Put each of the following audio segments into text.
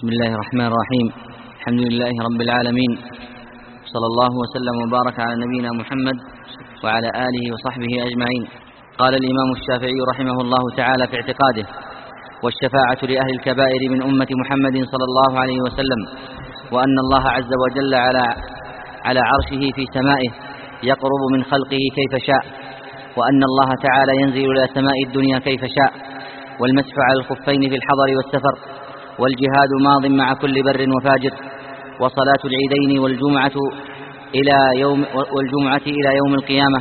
بسم الله الرحمن الرحيم. الحمد لله رب العالمين. صلى الله وسلم وبارك على نبينا محمد وعلى آله وصحبه أجمعين. قال الإمام الشافعي رحمه الله تعالى في اعتقاده والشفاعة لأهل الكبائر من أمة محمد صلى الله عليه وسلم وأن الله عز وجل على على عرشه في سمائه يقرب من خلقه كيف شاء وأن الله تعالى ينزل إلى سماء الدنيا كيف شاء والمسح على الخفين في الحضر والسفر والجهاد ماض مع كل بر وفاجر وصلاة العيدين والجمعة إلى يوم والجمعة إلى يوم القيامة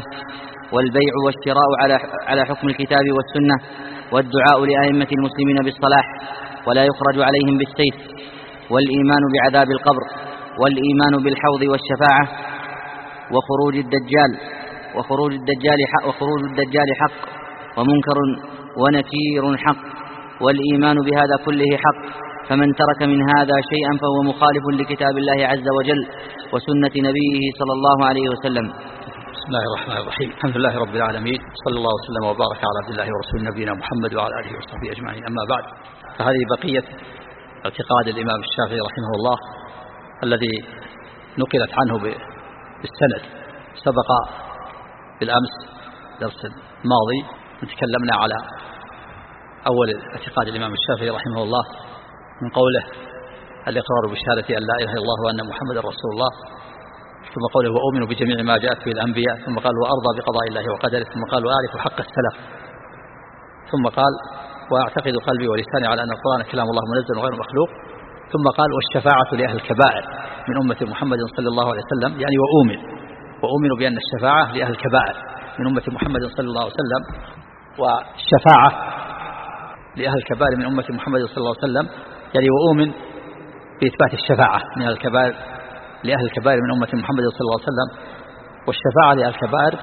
والبيع والشراء على على حكم الكتاب والسنة والدعاء لأئمة المسلمين بالصلاح ولا يخرج عليهم بالسيف والإيمان بعذاب القبر والإيمان بالحوض والشفاعة وخروج الدجال وخروج الدجال حق وخروج الدجال حق ومنكر ونكير حق والإيمان بهذا كله حق. فمن ترك من هذا شيئا فهو مخالف لكتاب الله عز وجل وسنة نبيه صلى الله عليه وسلم. بسم الله الرحمن الرحيم. الحمد لله رب العالمين. صلى الله وسلم وبارك على عبد الله ورسول نبينا محمد وعلى آله وصحبه أجمعين. أما بعد فهذه بقية اعتقاد الإمام الشافعي رحمه الله الذي نقلت عنه بالسند. سبق بالأمس درس ماضي. تكلمنا على أول اعتقاد الإمام الشافعي رحمه الله من قوله الإقرار بشهادة أن لا إله إلا الله وأن محمد رسول الله ثم قوله وأؤمن بجميع ما جاءت به الأنبياء ثم قال وأرضى بقضاء الله وقدره ثم قال وأعرف حق السلف ثم قال وأعتقد قلبي ولساني على أن القرآن كلام الله منزل وغير مخلوق ثم قال والشفاعة لأهل الكبائر من أمة محمد صلى الله عليه وسلم يعني وأؤمن وأؤمن بأن الشفاعة لأهل الكبائر من أمة محمد صلى الله عليه وسلم والشفاعة لأهل الكبائر من أمة محمد صلى الله عليه وسلم يعني وأؤمن بإثبات الشفاعة من الكبائر لأهل الكبائر من أمة محمد صلى الله عليه وسلم. والشفاعة لأهل الكبائر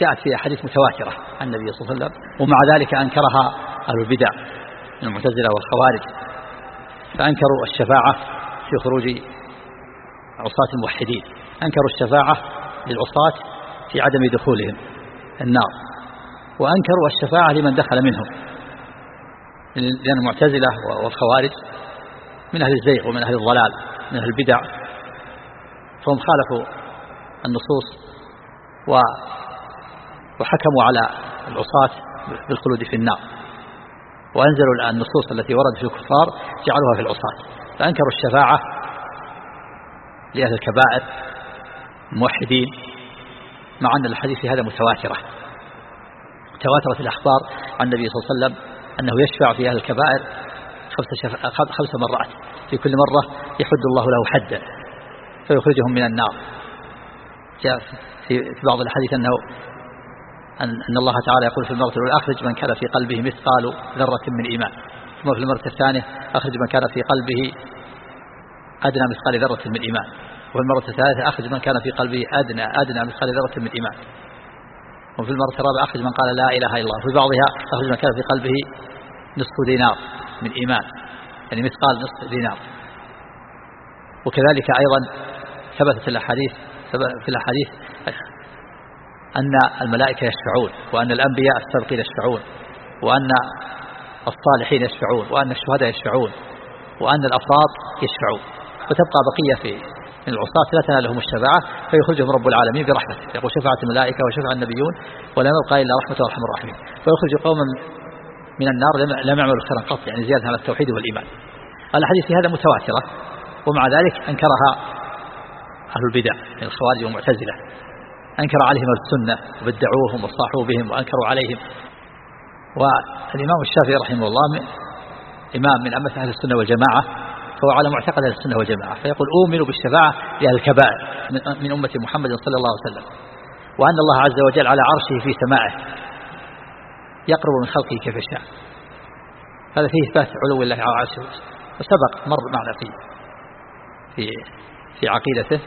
جاءت في أحاديث متواترة عن النبي صلى الله عليه وسلم ومع ذلك أنكرها أهل البدع المعتزلة والخوارج. فأنكروا الشفاعة في خروج عصاة الموحدين. أنكروا الشفاعة للعصاة في عدم دخولهم النار. وأنكروا الشفاعة لمن دخل منهم. لأن المعتزلة والخوارج من أهل الزيغ ومن أهل الضلال من أهل البدع. فهم خالفوا النصوص وحكموا على العصاة بالخلود في النار. وأنزلوا النصوص التي وردت في الكفار جعلوها في العصاة. فأنكروا الشفاعة لأهل الكبائر الموحدين مع أن الحديث هذا متواترة. تواترت الأخبار عن النبي صلى الله عليه وسلم أنه يشفع في أهل الكبائر خمس, شف... خمس مرات. في كل مرة يحد الله له حدا فيخرجهم من النار. جاء في بعض الحديث أنه أن الله تعالى يقول في المرة الأولى أخرج من كان في قلبه مثقال ذرة من إيمان. ثم في المرة الثانية أخرج من كان في قلبه أدنى مثقال ذرة من إيمان. وفي المرة الثالثة أخرج من كان في قلبه أدنى أدنى مثقال ذرة من إيمان. وفي المرة الرابعة أخرج من قال لا إله إلا الله. وفي بعضها أخرج من كان في قلبه نصف دينار من إيمان. يعني مثقال نصف دينار. وكذلك أيضا ثبتت الأحاديث في الأحاديث أن الملائكة يشفعون وأن الأنبياء السابقين يشفعون وأن الصالحين يشفعون وأن الشهداء يشفعون وأن الأفراط يشفعون. وتبقى بقية في من العصاة لا تنالهم الشفاعة فيخرجهم رب العالمين برحمته. يقول شفاعة الملائكة وشفع النبيون ولا يبقى إلا رحمة ورحم الراحمين فيخرج قوما من النار لم يعملوا خيرا قط يعني زيادة على التوحيد والإيمان. الأحاديث في هذا متواترة ومع ذلك أنكرها أهل البدع من الخوارج والمعتزلة. أنكر عليهم السنة وبدعوهم وصاحوا بهم وأنكروا عليهم. والإمام الشافعي رحمه الله إمام من أمة أهل السنة والجماعة فهو على معتقد السنة والجماعة فيقول أؤمن بالشفاعة لأهل الكبائر من أمة محمد صلى الله عليه وسلم وأن الله عز وجل على عرشه في سمائه يقرب من خلقه كيف شاء هذا فيه إثبات علو الله على عرشه. وسبق مر معنا في في في عقيدته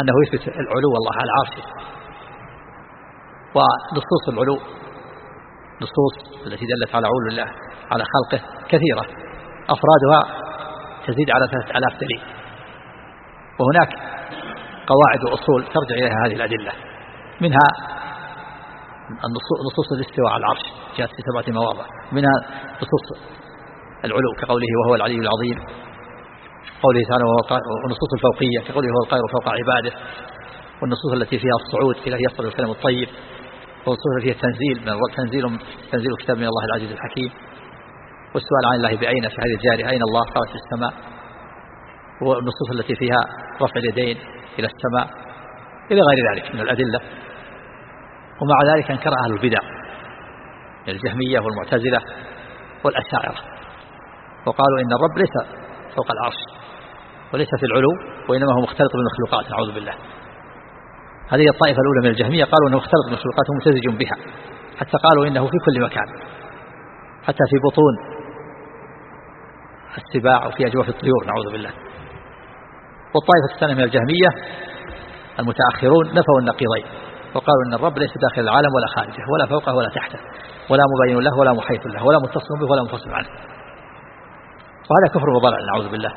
أنه يثبت العلو الله على عرشه ونصوص العلو نصوص التي دلت على علو الله على خلقه كثيرة أفرادها تزيد على ثلاثة آلاف دليل. وهناك قواعد وأصول ترجع إليها هذه الأدلة. منها نصوص الاستواء على العرش جاءت في سبعة مواضع. منها نصوص العلو كقوله وهو العلي العظيم قوله تعالى والنصوص الفوقية كقوله هو القاهر فوق عباده والنصوص التي فيها الصعود إلى يصل الكلام الطيب والنصوص التي فيها التنزيل تنزيل تنزيل كتاب من الله العزيز الحكيم. والسؤال عن الله بأين في هذه الجارية؟ أين الله؟ قال في السماء. والنصوص التي فيها رفع اليدين إلى السماء إلى غير ذلك من الأدلة. ومع ذلك أنكر أهل البدع الجهمية والمعتزلة والأشاعرة. وقالوا إن الرب ليس فوق العرش وليس في العلو وإنما هو مختلط بالمخلوقات نعوذ بالله. هذه الطائفة الأولى من الجهمية قالوا أنه مختلط بالمخلوقات ومتزج بها حتى قالوا إنه في كل مكان حتى في بطون السباع وفي أجواف الطيور نعوذ بالله. والطائفة الثانية من الجهمية المتأخرون نفوا النقيضين وقالوا أن الرب ليس داخل العالم ولا خارجه ولا فوقه ولا تحته ولا مبين له ولا محيط له ولا متصل به ولا منفصل عنه. وهذا كفر وضلال نعوذ بالله.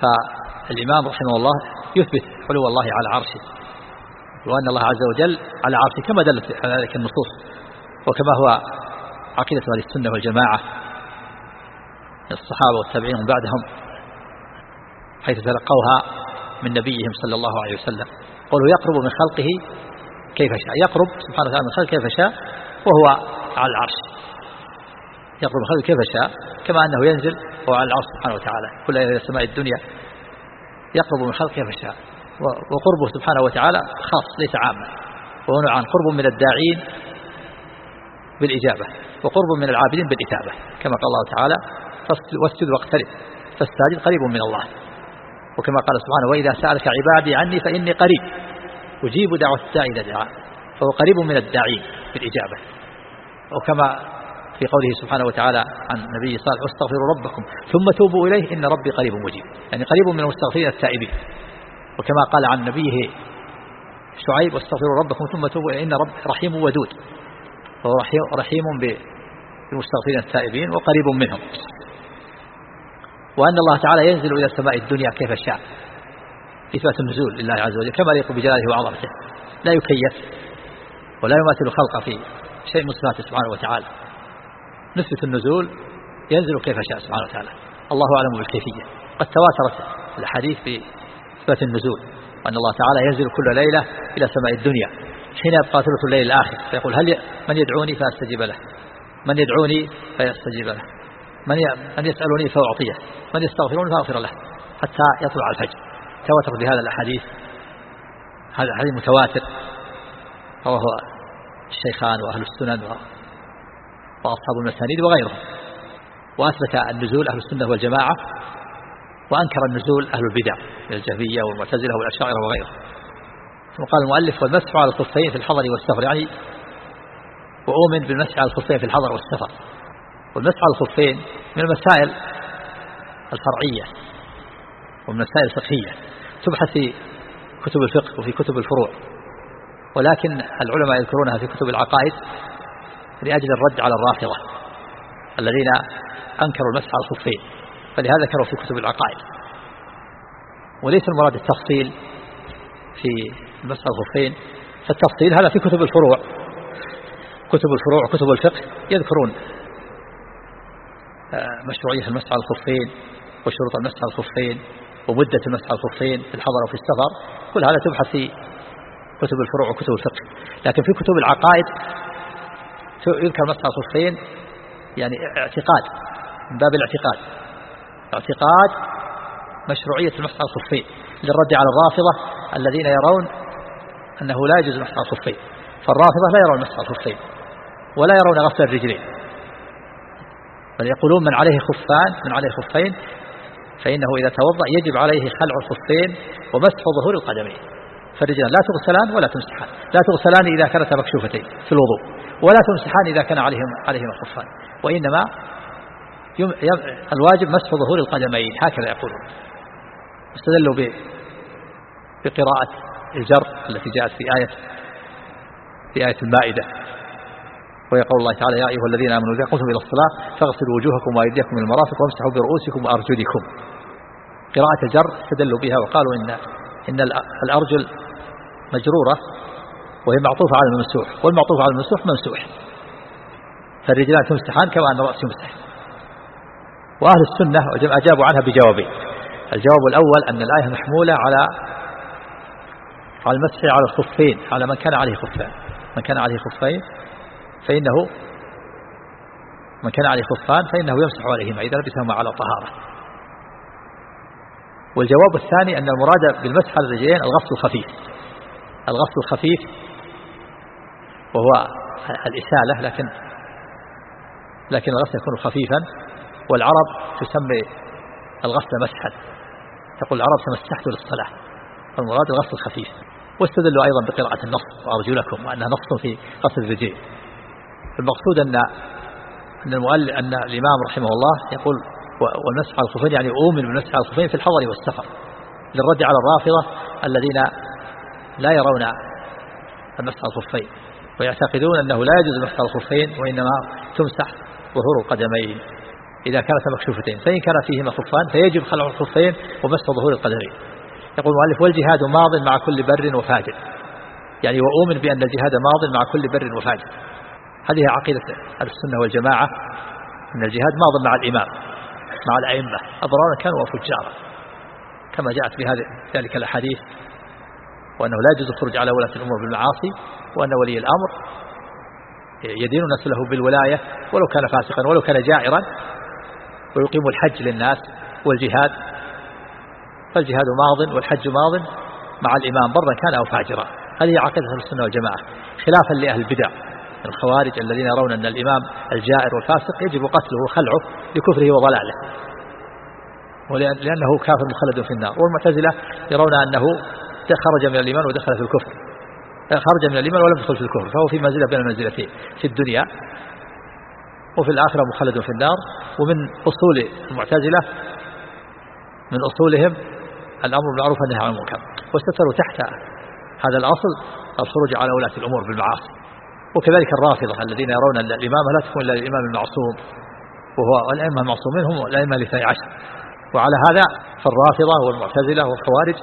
فالإمام رحمه الله يثبت علو الله على عرشه وأن الله عز وجل على عرشه كما دلت على ذلك النصوص وكما هو عقيدة أهل السنة والجماعة. الصحابة والتابعين من بعدهم حيث تلقوها من نبيهم صلى الله عليه وسلم. قالوا يقرب من خلقه كيف شاء يقرب سبحانه وتعالى من خلقه كيف شاء وهو على العرش. يقرب من خلقه كيف شاء كما أنه ينزل وهو على العرش سبحانه وتعالى كل إلى السماء الدنيا. يقرب من خلقه كيف شاء وقربه سبحانه وتعالى خاص ليس عاما وهو نوعان قرب من الداعين بالإجابة وقرب من العابدين بالإتابة كما قال الله تعالى واسجد واقترب. فالساجد قريب من الله. وكما قال سبحانه وإذا سألك عبادي عني فإني قريب. أجيب دعوة الداعي إذا دعا. فهو قريب من الداعين بالإجابة. وكما في قوله سبحانه وتعالى عن النبي صالح واستغفروا ربكم ثم توبوا إليه إن ربي قريب مجيب. يعني قريب من المستغفرين التائبين. وكما قال عن نبيه شعيب واستغفروا ربكم ثم توبوا إن رب رحيم ودود. فهو رحيم بالمستغفرين التائبين وقريب منهم. وأن الله تعالى ينزل إلى السماء الدنيا كيف شاء. إثبات النزول لله عز وجل كما يليق بجلاله وعظمته. لا يكيف ولا يماثل خلقه في شيء من صفاته سبحانه وتعالى. نثبت النزول ينزل كيف شاء سبحانه وتعالى. الله أعلم بالكيفية. قد تواترت الحديث في إثبات النزول. وأن الله تعالى ينزل كل ليلة إلى سماء الدنيا. حين يبقى ثلث الليل الآخر فيقول هل من يدعوني فأستجيب له. من يدعوني فيستجيب له. من من يسألني فأعطيه من يستغفرني فأغفر له حتى يطلع الفجر. تواتر بهذا الأحاديث. هذا الحديث متواتر. رواه الشيخان وأهل السنن وأصحاب المسانيد وغيرهم. وأثبت النزول أهل السنة والجماعة وأنكر النزول أهل البدع من الجهمية والمعتزلة والأشاعرة وغيرهم. ثم قال المؤلف والمسح على الخفين في الحضر والسفر. يعني وأؤمن بالمسح على الخفين في الحضر والسفر. والمسح على الخفين من المسائل الفرعية ومن المسائل الفقهية. تبحث في كتب الفقه وفي كتب الفروع. ولكن العلماء يذكرونها في كتب العقائد لأجل الرد على الرافضة الذين أنكروا المسح على الخفين فلهذا ذكروا في كتب العقائد. وليس المراد التفصيل في المسح على الخفين فالتفصيل هذا في كتب الفروع. كتب الفروع وكتب الفقه يذكرون مشروعية المسح على الخفين وشروط المسح على الخفين ومدة المسح على الخفين في الحضر وفي السفر كل هذا تبحث في كتب الفروع وكتب الفقه. لكن في كتب العقائد يذكر مسح على الخفين يعني اعتقاد من باب الاعتقاد. اعتقاد مشروعية المسح على الخفين للرد على الرافضة الذين يرون أنه لا يجوز المسح على الخفين. فالرافضة لا يرون المسح على الخفين ولا يرون غسل الرجلين. يقولون من عليه خفان من عليه خفين فإنه إذا توضأ يجب عليه خلع الخفين ومسح ظهور القدمين. فالرجال لا تغسلان ولا تمسحان. لا تغسلان إذا كانتا مكشوفتين في الوضوء ولا تمسحان إذا كان عليهم عليهما الخفان وإنما الواجب مسح ظهور القدمين هكذا يقولون. استدلوا بقراءة الجر التي جاءت في آية في آية المائدة. ويقول الله تعالى يا أيها الذين آمنوا إذا قمتم إلى الصلاة فاغسلوا وجوهكم وأيديكم من المرافق وامسحوا برؤوسكم وأرجلكم. قراءة الجر استدلوا بها وقالوا إن إن الأرجل مجرورة وهي معطوفة على الممسوح والمعطوف على الممسوح ممسوح. فالرجلان تمسحان كما أن الرأس يمسح. وأهل السنة أجابوا عنها بجوابين. الجواب الأول أن الآية محمولة على على المسح على الخفين على من كان عليه خفان. من كان عليه خفين فإنه من كان عليه خفان فإنه يمسح عليهما إذا لبسهما على طهارة. والجواب الثاني أن المراد بالمسح على الرجلين الغسل الخفيف. الغسل الخفيف وهو الإسالة لكن لكن الغسل يكون خفيفا. والعرب تسمي الغسل مسحا. تقول العرب تمسحت للصلاة. المراد الغسل الخفيف. واستدلوا أيضا بقراءة النص وأرجلكم وأنها نص في غسل الرجلين. المقصود أن أن المؤلف أن الإمام رحمه الله يقول والمسح على الخفين يعني أؤمن بالمسح على الخفين في الحضر والسفر للرد على الرافضة الذين لا يرون المسح على الخفين ويعتقدون أنه لا يجوز المسح على الخفين وإنما تمسح ظهور القدمين إذا كانت مكشوفتين فإن كان فيهما خفان فيجب خلع الخفين ومسح ظهور القدمين. يقول المؤلف والجهاد ماض مع كل بر وفاجر يعني وأؤمن بأن الجهاد ماض مع كل بر وفاجر. هذه عقيدة السنة والجماعة أن الجهاد ماض مع الإمام مع الأئمة أبرارا كانوا وفجارا كما جاءت بهذه ذلك الأحاديث وأنه لا يجوز الخروج على ولاة الأمور بالمعاصي وأن ولي الأمر يدين الناس له بالولاية ولو كان فاسقا ولو كان جائرا ويقيم الحج للناس والجهاد. فالجهاد ماض والحج ماض مع الإمام برا كان أو فاجرا. هذه عقيدة السنة والجماعة خلافا لأهل البدع. الخوارج الذين يرون أن الإمام الجائر والفاسق يجب قتله وخلعه لكفره وضلاله. ولأنه كافر مخلد في النار. والمعتزلة يرون أنه خرج من الإيمان ودخل في الكفر. خرج من الإيمان ولم يدخل في الكفر. فهو في منزلة بين المنزلتين. في الدنيا وفي الآخرة مخلد في النار. ومن أصول المعتزلة من أصولهم الأمر بالمعروف والنهي عن المنكر. واستتروا تحت هذا الأصل. الخروج على ولاة الأمور بالمعاصي. وكذلك الرافضة الذين يرون أن الإمامة لا تكون إلا للإمام المعصوم وهو الأئمة المعصومين هم الأئمة الاثني عشر. وعلى هذا فالرافضة والمعتزلة والخوارج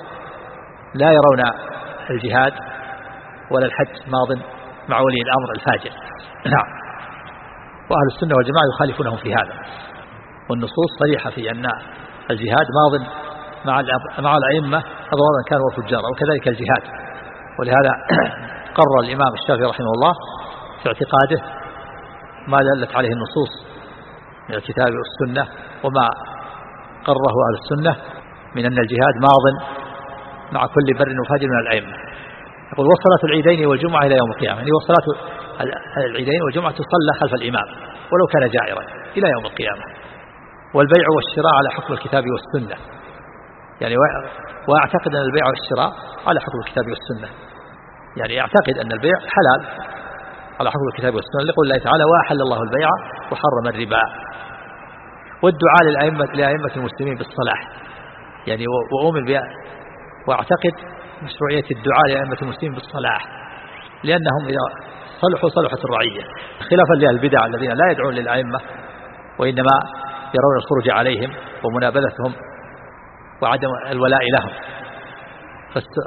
لا يرون الجهاد ولا الحج ماض مع ولي الأمر الفاجر. نعم. وأهل السنة والجماعة يخالفونهم في هذا. والنصوص صريحة في أن الجهاد ماض مع مع الأئمة أضرارا كانوا وفجارا وكذلك الجهاد. ولهذا قرر الإمام الشافعي رحمه الله في اعتقاده ما دلت عليه النصوص من الكتاب والسنة وما قرره أهل السنة من أن الجهاد ماض مع كل بر وفاجر من الأئمة. يقول وصلاة العيدين والجمعة إلى يوم القيامة. يعني وصلاة العيدين والجمعة تصلى خلف الإمام ولو كان جائرا إلى يوم القيامة. والبيع والشراء على حكم الكتاب والسنة. يعني وأعتقد أن البيع والشراء على حكم الكتاب والسنة. يعني يعتقد أن البيع حلال. على حكم الكتاب والسنة. لقول الله تعالى وأحل الله البيع وحرم الربا. والدعاء للأئمة لأئمة المسلمين بالصلاح. يعني وأؤمن وأعتقد مشروعية الدعاء لأئمة المسلمين بالصلاح. لأنهم إذا صلحوا صلحت الرعية. خلافا لأهل البدع الذين لا يدعون للأئمة وإنما يرون الخروج عليهم ومنابذتهم وعدم الولاء لهم.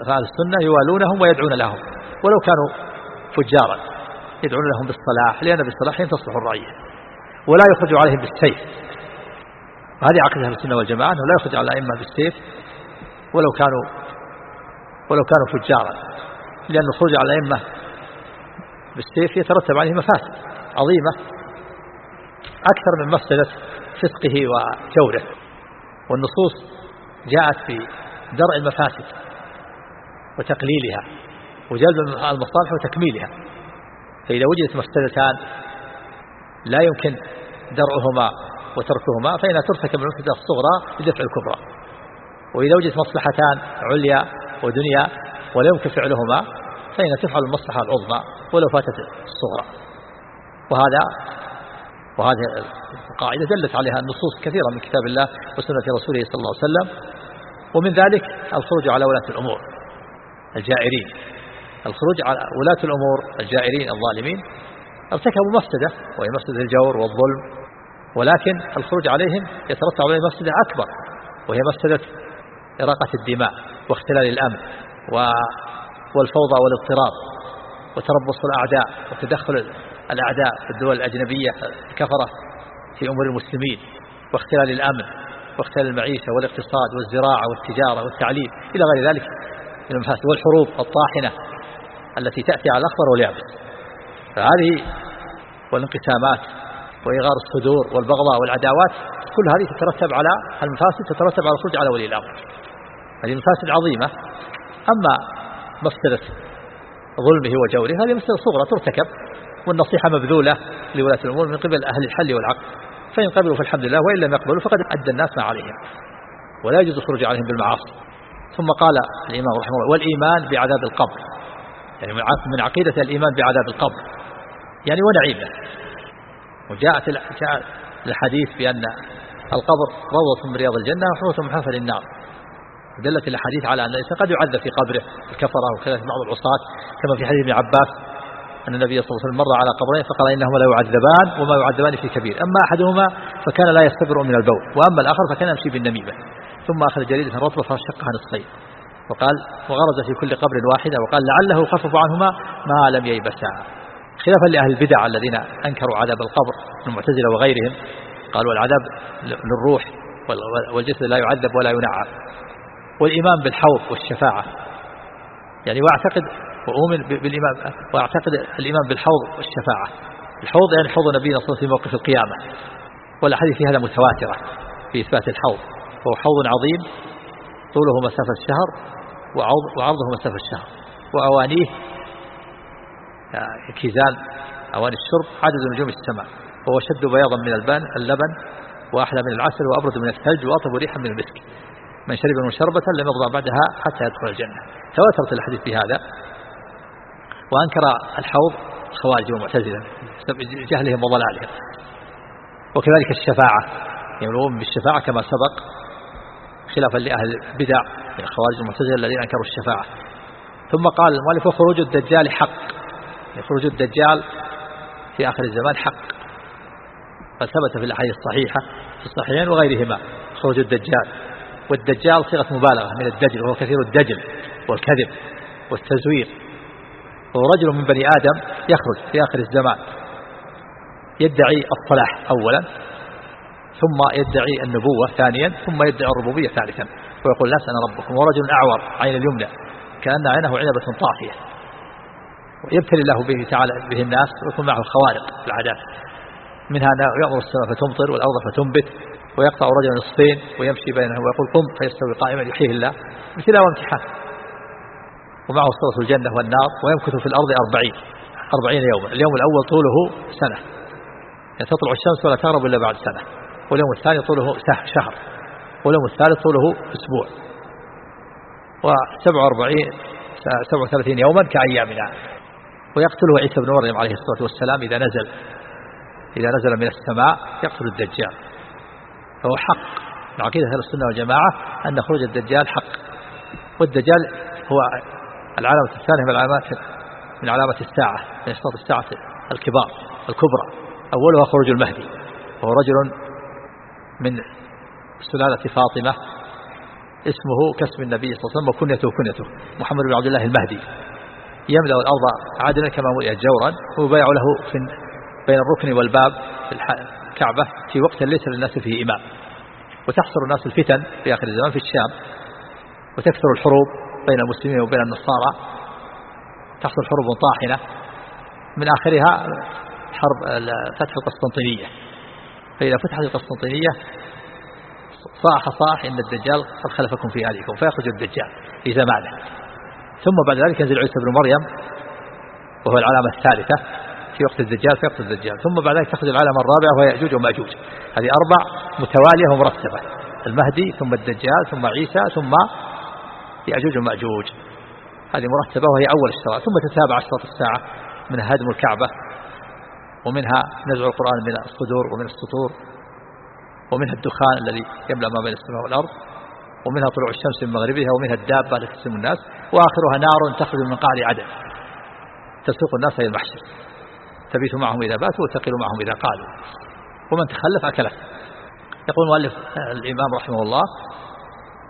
فأهل السنة يوالونهم ويدعون لهم. ولو كانوا فجارا. يدعون لهم بالصلاح لأن بالصلاح تصلح الرعية ولا يخرج عليهم بالسيف. هذه عقيدة أهل السنة والجماعة أنه لا يخرج على الأئمة بالسيف ولو كانوا ولو كانوا فجارا لأن الخروج على الأئمة بالسيف يترتب عليه مفاسد عظيمة أكثر من مفسدة فسقه وجوره والنصوص جاءت في درء المفاسد وتقليلها وجلب المصالح وتكميلها. فإذا وجدت مفسدتان لا يمكن درعهما وتركهما فإنها ترتكب المفسدة الصغرى لدفع الكبرى. وإذا وجدت مصلحتان عليا ودنيا ولا يمكن فعلهما فإنها تفعل المصلحة العظمى ولو فاتت الصغرى. وهذا وهذه القاعدة دلت عليها النصوص كثيرة من كتاب الله وسنة رسوله صلى الله عليه وسلم. ومن ذلك الخروج على ولاة الأمور الجائرين. الخروج على ولاة الأمور الجائرين الظالمين ارتكبوا مفسدة وهي مفسدة الجور والظلم ولكن الخروج عليهم يترتب عليه مفسدة أكبر وهي مفسدة إراقة الدماء واختلال الأمن والفوضى والاضطراب وتربص الأعداء وتدخل الأعداء في الدول الأجنبية الكفرة في أمور المسلمين واختلال الأمن واختلال المعيشة والاقتصاد والزراعة والتجارة والتعليم إلى غير ذلك من المفاسد والحروب الطاحنة التي تأتي على الأخضر واليابس. فهذه والانقسامات وإغار الصدور والبغضاء والعداوات كل هذه تترتب على المفاسد تترتب على الخروج على ولي الأمر. هذه مفاسد عظيمة. أما مفسدة ظلمه وجوره هذه مسألة صغرى ترتكب والنصيحة مبذولة لولاة الأمور من قبل أهل الحل والعقد فإن قبلوا فالحمد لله وإن لم يقبلوا فقد أدى الناس ما عليهم. ولا يجوز الخروج عليهم بالمعاصي. ثم قال الإمام رحمه الله والإيمان بعذاب القبر. يعني من عقيدة الإيمان بعذاب القبر. يعني ونعيمه وجاءت جاء الحديث بأن القبر روضة من رياض الجنة وحوة من حفل النار. دلت الأحاديث على أن قد يعذب في قبره الكفرة وكذلك بعض العصاة كما في حديث ابن عباس أن النبي صلى الله عليه وسلم مر على قبرين فقال إنهما لا يعذبان وما يعذبان في كبير. أما أحدهما فكان لا يستبر من البول وأما الآخر فكان يمشي بالنميمة. ثم أخذ جريدة رطبة فشقها نصفين. وقال وغرز في كل قبر واحدة وقال لعله يخفف عنهما ما لم ييبسا. خلافا لأهل البدع الذين أنكروا عذاب القبر المعتزلة وغيرهم قالوا العذاب للروح والجسد لا يعذب ولا ينعم والإيمان بالحوض والشفاعة. يعني وأعتقد وأؤمن بالإيمان وأعتقد الإيمان بالحوض والشفاعة. الحوض يعني حوض نبينا صلى الله عليه وسلم في موقف القيامة. والأحاديث في هذا متواترة في إثبات الحوض. وهو حوض عظيم طوله مسافة الشهر وعرضه مسافة الشهر. وأوانيه كيزان أواني الشرب عدد نجوم السماء. وهو شد بياضا من البن اللبن وأحلى من العسل وأبرد من الثلج وأطب ريحا من المسك. من شرب من شربة لم يضع بعدها حتى يدخل الجنة. تواترت الحديث بهذا وأنكر الحوض خوارج ومعتزلة جهلهم وضلالهم. وكذلك الشفاعة. يقولون بالشفاعة كما سبق. خلافا لأهل البدع من الخوارج المعتزلة الذين أنكروا الشفاعة. ثم قال المؤلف وخروج الدجال حق. خروج الدجال في آخر الزمان حق. قد ثبت في الأحاديث الصحيحة في الصحيحين وغيرهما خروج الدجال. والدجال صيغة مبالغة من الدجل وهو كثير الدجل والكذب والتزوير. وهو رجل من بني آدم يخرج في آخر الزمان يدعي الصلاح أولا ثم يدعي النبوة ثانيا ثم يدعي الربوبية ثالثا. ويقول لا أنا ربكم ورجل أعور عين اليمنى كأن عينه عنبة طافية. ويبتلي الله به تعالى به الناس ويكون معه خوارق في العادات. منها يأمر السماء فتمطر والأرض فتنبت ويقطع رجلا نصفين ويمشي بينه ويقول قم فيستوي قائما يحييه الله. ابتلاء وامتحان. ومعه صورة الجنة والنار ويمكث في الأرض أربعين أربعين يوما. اليوم الأول طوله سنة. يعني تطلع الشمس ولا تغرب إلا بعد سنة. واليوم الثاني طوله شهر واليوم الثالث طوله أسبوع. وسبع وأربعين سبع وثلاثين يوما كأيامنا. ويقتله عيسى بن مريم عليه الصلاة والسلام إذا نزل إذا نزل من السماء يقتل الدجال. فهو حق. من عقيدة أهل السنة والجماعة أن خروج الدجال حق. والدجال هو العلامة الثانية من علامات من علامات الساعة من أشراط الساعة الكبار الكبرى. أولها خروج المهدي. وهو رجل من سلالة فاطمة اسمه كاسم النبي صلى الله عليه وسلم وكنيته كنيته. محمد بن عبد الله المهدي. يملأ الأرض عادلا كما ملئت جورا ويبايع له في بين الركن والباب في الكعبة في وقت ليس للناس فيه إمام وتحصر الناس الفتن في آخر الزمان في الشام. وتكثر الحروب بين المسلمين وبين النصارى. تحصل حروب طاحنة. من آخرها حرب فتح القسطنطينية. فإذا فتحت القسطنطينية صاح صاح إن الدجال قد خلفكم في أهلكم فيخرج الدجال في زمانه. ثم بعد ذلك ينزل عيسى بن مريم وهو العلامة الثالثة في وقت الدجال في وقت الدجال. ثم بعد ذلك تخرج العلامة الرابعة وهي يأجوج ومأجوج. هذه أربع متوالية ومرتبة. المهدي ثم الدجال ثم عيسى ثم يأجوج ومأجوج. هذه مرتبة وهي أول الشرائع ثم تتابع أشراط الساعة من هدم الكعبة. ومنها نزع القرآن من الصدور ومن السطور ومنها الدخان الذي يملأ ما بين السماء والأرض ومنها طلوع الشمس من مغربها ومنها الدابة التي تسم الناس وآخرها نار تخرج من قعر عدن. تسوق الناس إلى المحشر. تبيت معهم إذا باتوا وتقل معهم إذا قالوا. ومن تخلف أكله. يقول المؤلف الإمام رحمه الله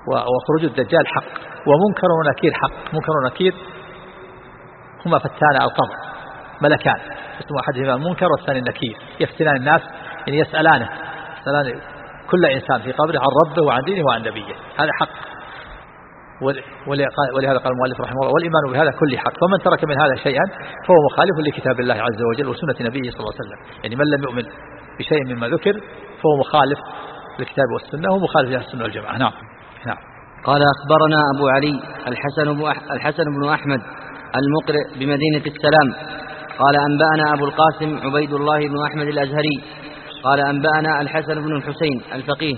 وخروج الدجال حق ومنكر ونكير حق. منكر ونكير هما فتان القبر ملكان. اسم أحدهما المنكر والثاني النكير يفتنان الناس يعني يسألانه. يسألان كل إنسان في قبره عن ربه وعن دينه وعن نبيه. هذا حق. ولهذا قال المؤلف رحمه الله والإيمان بهذا كل حق. فمن ترك من هذا شيئا فهو مخالف لكتاب الله عز وجل وسنة نبيه صلى الله عليه وسلم. يعني من لم يؤمن بشيء مما ذكر فهو مخالف للكتاب والسنة ومخالف لأهل السنة والجماعة. نعم. نعم. قال أخبرنا أبو علي الحسن بن أحمد المقرئ بمدينة السلام قال أنبأنا أبو القاسم عبيد الله بن أحمد الأزهري. قال أنبأنا الحسن بن الحسين الفقيه.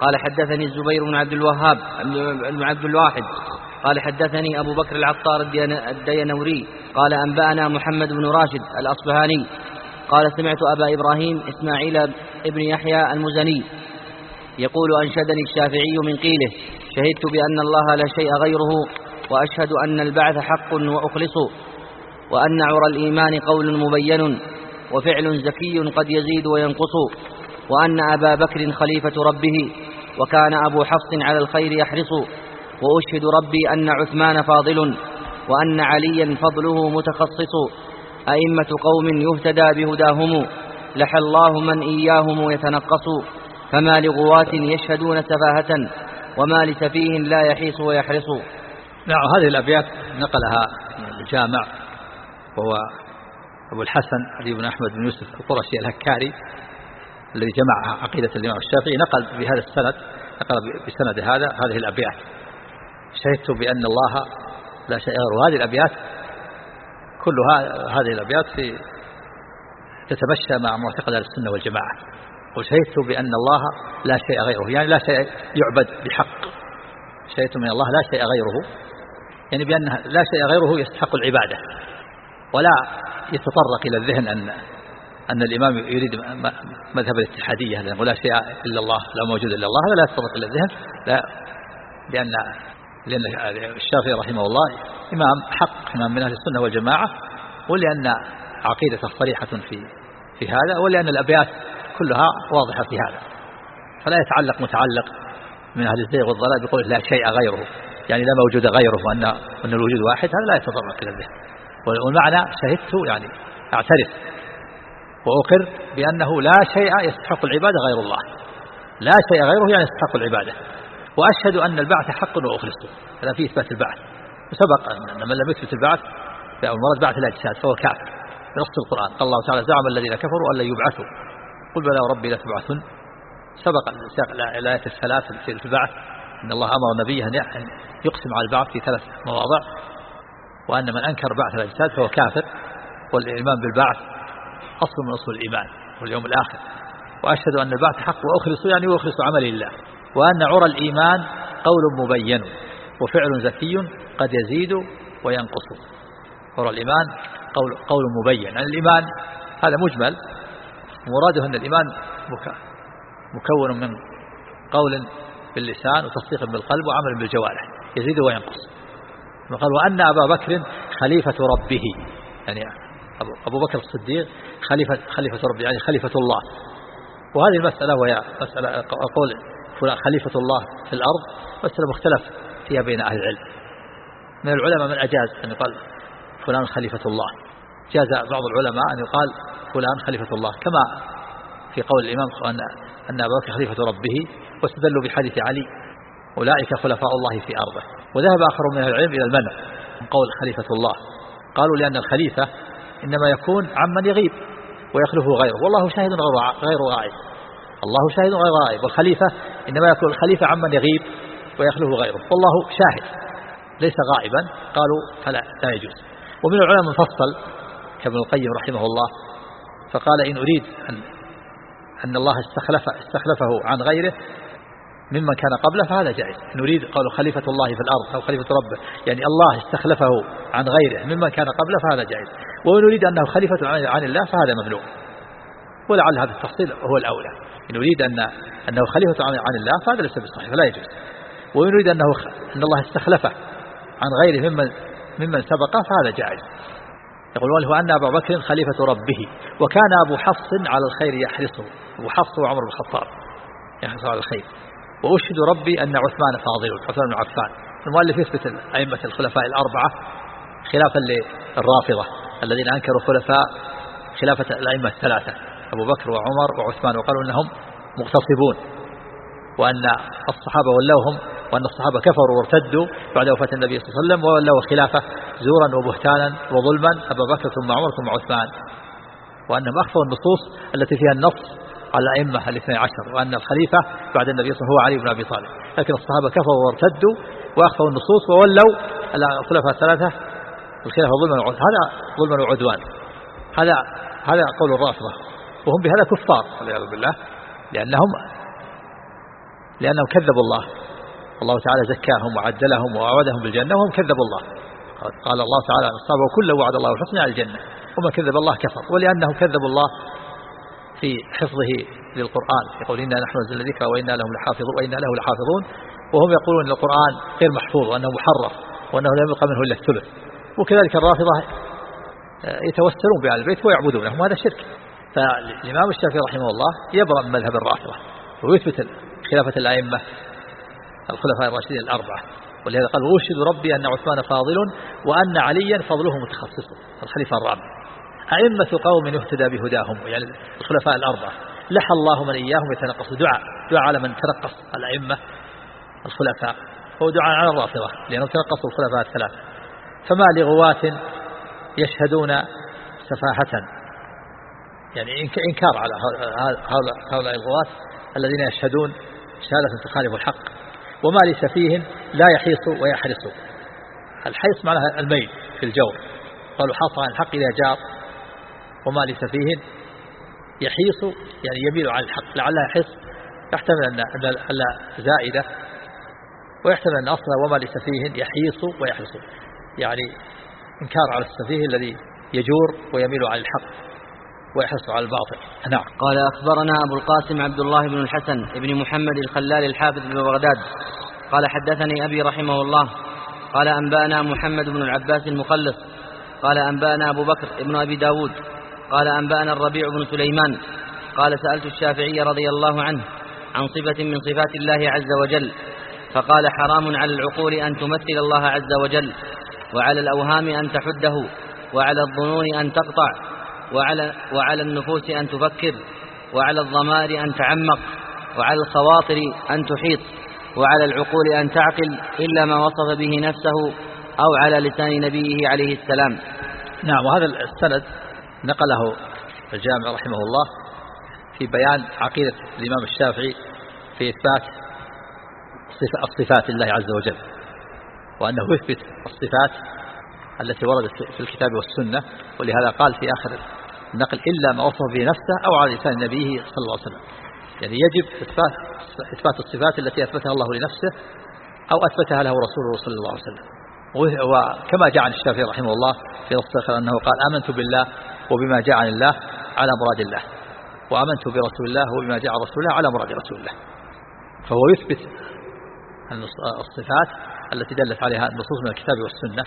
قال حدثني الزبير بن عبد الوهاب بن عبد الواحد. قال حدثني أبو بكر العطار الدينوري. قال أنبأنا محمد بن راشد الأصبهاني. قال سمعت أبا إبراهيم إسماعيل بن يحيى المزني يقول أنشدني الشافعي من قيله شهدت بأن الله لا شيء غيره وأشهد أن البعث حق وأخلص وأن عرى الإيمان قول مبين وفعل زكي قد يزيد وينقص وأن أبا بكر خليفة ربه وكان أبو حفص على الخير يحرص وأشهد ربي أن عثمان فاضل وأن عليا فضله متخصص أئمة قوم يهتدى بهداهم لحى الله من إياهم يتنقص فما لغواة يشهدون سفاهة وما لسفيه لا يحيص ويحرص. نعم هذه الأبيات نقلها الجامع وهو أبو الحسن علي بن أحمد بن يوسف القرشي الهكاري الذي جمع عقيدة الإمام الشافعي نقل بهذا السند نقل بسند هذا هذه الأبيات. شهدت بأن الله لا شيء غيره هذه الأبيات كلها هذه الأبيات في تتمشى مع معتقد السنة والجماعة. وشهدت بأن الله لا شيء غيره يعني لا شيء يعبد بحق. شهدت من الله لا شيء غيره يعني بأن لا شيء غيره يستحق العبادة. ولا يتطرق إلى الذهن أن أن الإمام يريد مذهب الاتحادية لأنه لا شيء إلا الله لا موجود إلا الله هذا لا يتطرق إلى الذهن لا لأن لأن الشافعي رحمه الله إمام حق إمام من أهل السنة والجماعة ولأن عقيدته صريحة في في هذا ولأن الأبيات كلها واضحة في هذا فلا يتعلق متعلق من أهل الزيغ والضلال بقول لا شيء غيره يعني لا موجود غيره وأن, وأن الوجود واحد هذا لا يتطرق إلى الذهن. والمعنى شهدت يعني أعترف. وأقر بأنه لا شيء يستحق العبادة غير الله. لا شيء غيره يعني يستحق العبادة. وأشهد أن البعث حق وأخلصه. هذا فيه إثبات البعث. وسبق أن من لم يثبت البعث مرض بعث الأجساد فهو كافر. بنص القرآن. قال الله تعالى زعم الذين كفروا أن لن يبعثوا. قل بلى وربي لتبعثن سبق الآيات الثلاث في البعث. إن الله أمر نبيه أن يقسم على البعث في ثلاث مواضع. وأن من أنكر بعث الأجساد فهو كافر والإيمان بالبعث أصل من أصول الإيمان واليوم الآخر. وأشهد أن البعث حق وأخلص يعني وأخلص عملي لله. وأن عرى الإيمان قول مبين وفعل زكي قد يزيد وينقص. عرى الإيمان قول, قول مبين. يعني الإيمان هذا مجمل مراده أن الإيمان مكون من قول باللسان وتصديق بالقلب وعمل بالجوارح يزيد وينقص. وقال وأن أبا بكر خليفة ربه. يعني أبو بكر الصديق خليفة, خليفة ربه يعني خليفة الله. وهذه المسألة وهي مسألة أقول فلان خليفة الله في الأرض مسألة مختلف فيها بين أهل العلم. من العلماء من أجاز أن يقال فلان خليفة الله. جاز بعض العلماء أن يقال فلان خليفة الله كما في قول الإمام أن أن أبا بكر خليفة ربه واستدلوا بحديث علي أولئك خلفاء الله في أرضه. وذهب آخر من العلم إلى المنع من قول خليفة الله. قالوا لأن الخليفة إنما يكون عمن يغيب ويخلفه غيره. والله شاهد غير غائب الله شاهد غير غائب والخليفة إنما يكون الخليفة عمن يغيب ويخلفه غيره. والله شاهد ليس غائبا. قالوا فلا لا يجوز. ومن العلماء من فصل كابن القيم رحمه الله فقال إن أريد أن أن الله استخلف استخلفه عن غيره ممن كان قبله فهذا جائز. نريد قول خليفة الله في الأرض أو خليفة ربه يعني الله استخلفه عن غيره ممن كان قبله فهذا جائز. ونريد أنه خليفة عن الله فهذا ممنوع. ولعل هذا التفصيل هو الأولى. نريد أن أنه خليفة عن الله فهذا ليس بالصحيح فلا يجوز. ونريد أنه أن الله استخلفه عن غيره ممن ممن سبقه فهذا جائز. يقول وله أن أبا بكر خليفة ربه وكان أبو حفص على الخير يحرصه. أبو حفص وعمر بن الخطاب. يحرص على الخير. وأشهد ربي أن عثمان فاضل عثمان بن عفان. المؤلف يثبت أئمة الخلفاء الأربعة خلافا للرافضة الذين أنكروا خلفاء خلافة الأئمة الثلاثة أبو بكر وعمر وعثمان وقالوا أنهم مغتصبون وأن الصحابة ولوهم وأن الصحابة كفروا وارتدوا بعد وفاة النبي صلى الله عليه وسلم وولوا خلافة زورا وبهتانا وظلما أبا بكر ثم عمر ثم عثمان. وأنهم أخفوا النصوص التي فيها النص على الأئمة الاثني عشر وأن الخليفة بعد النبي صلى الله عليه وسلم هو علي بن أبي طالب. لكن الصحابة كفروا وارتدوا وأخفوا النصوص وولوا الخلفاء الثلاثة الخلافة ظلما هذا ظلما وعدوان. هذا هذا قول الرافضة. وهم بهذا كفار والعياذ بالله. لأنهم لأنهم كذبوا الله. الله تعالى زكاهم وعدلهم وأعودهم بالجنة وهم كذبوا الله. قال الله تعالى أصحابه كل وعد الله الحسنى على الجنة. وما كذب الله كفر. ولأنهم كذبوا الله في حفظه للقرآن يقول إنا نحن نزلنا الذكر وإنا له لحافظون وإنا له لحافظون. وهم يقولون أن القرآن غير محفوظ وأنه محرف وأنه لم يبقى منه إلا الثلث. وكذلك الرافضة يتوسلون بآل البيت ويعبدونهم وهذا شرك. فالإمام الشافعي رحمه الله يبرأ من مذهب الرافضة ويثبت خلافة الأئمة الخلفاء الراشدين الأربعة. ولهذا قال وأشهد ربي أن عثمان فاضل وأن عليا فضله متخصص. الخليفة الرابع. أئمة قوم يهتدى بهداهم يعني الخلفاء الأربعة. لحى الله من إياهم يتنقص. دعاء دعاء على من تنقص الأئمة الخلفاء هو دعاء على الرافضة لأنه تنقصوا الخلفاء الثلاثة فما لغواة يشهدون سفاهة. يعني إنكار على هؤلاء الغواة الذين يشهدون شهادة تخالف الحق. وما لسفيه لا يحيص ويحرص. الحيص معناها الميل في الجور. قالوا حاص عن الحق إذا جار. وما لسفيه يحيص يعني يميل عن الحق لعلها يحس يحتمل أن أن زائدة. ويحتمل أن أصلا وما لسفيه يحيص ويحرص. يعني إنكار على السفيه الذي يجور ويميل عن الحق ويحرص على الباطل. نعم. قال أخبرنا أبو القاسم عبد الله بن الحسن بن محمد الخلال الحافظ بن بغداد قال حدثني أبي رحمه الله. قال أنبأنا محمد بن العباس المخلص. قال أنبأنا أبو بكر ابن أبي داود. قال أنبأنا الربيع بن سليمان قال سألت الشافعي رضي الله عنه عن صفة من صفات الله عز وجل فقال حرام على العقول أن تمثل الله عز وجل وعلى الأوهام أن تحده وعلى الظنون أن تقطع وعلى, وعلى النفوس أن تفكر وعلى الضمائر أن تعمق وعلى الخواطر أن تحيط وعلى العقول أن تعقل إلا ما وصف به نفسه أو على لسان نبيه عليه السلام. نعم وهذا السند نقله الجامع رحمه الله في بيان عقيدة الإمام الشافعي في إثبات الصفات الله عز وجل وأنه يثبت الصفات التي وردت في الكتاب والسنة ولهذا قال في آخر النقل إلا ما وصف به نفسه أو على لسان نبيه صلى الله عليه وسلم. يعني يجب إثبات, إثبات الصفات التي أثبتها الله لنفسه أو أثبتها له رسوله صلى الله عليه وسلم. وكما جاء عن الشافعي رحمه الله في نص أنه قال آمنت بالله وبما جاء عن الله على مراد الله. وآمنت برسول الله وبما جاء عن رسول الله على مراد رسول الله. فهو يثبت الصفات التي دلت عليها النصوص من الكتاب والسنة.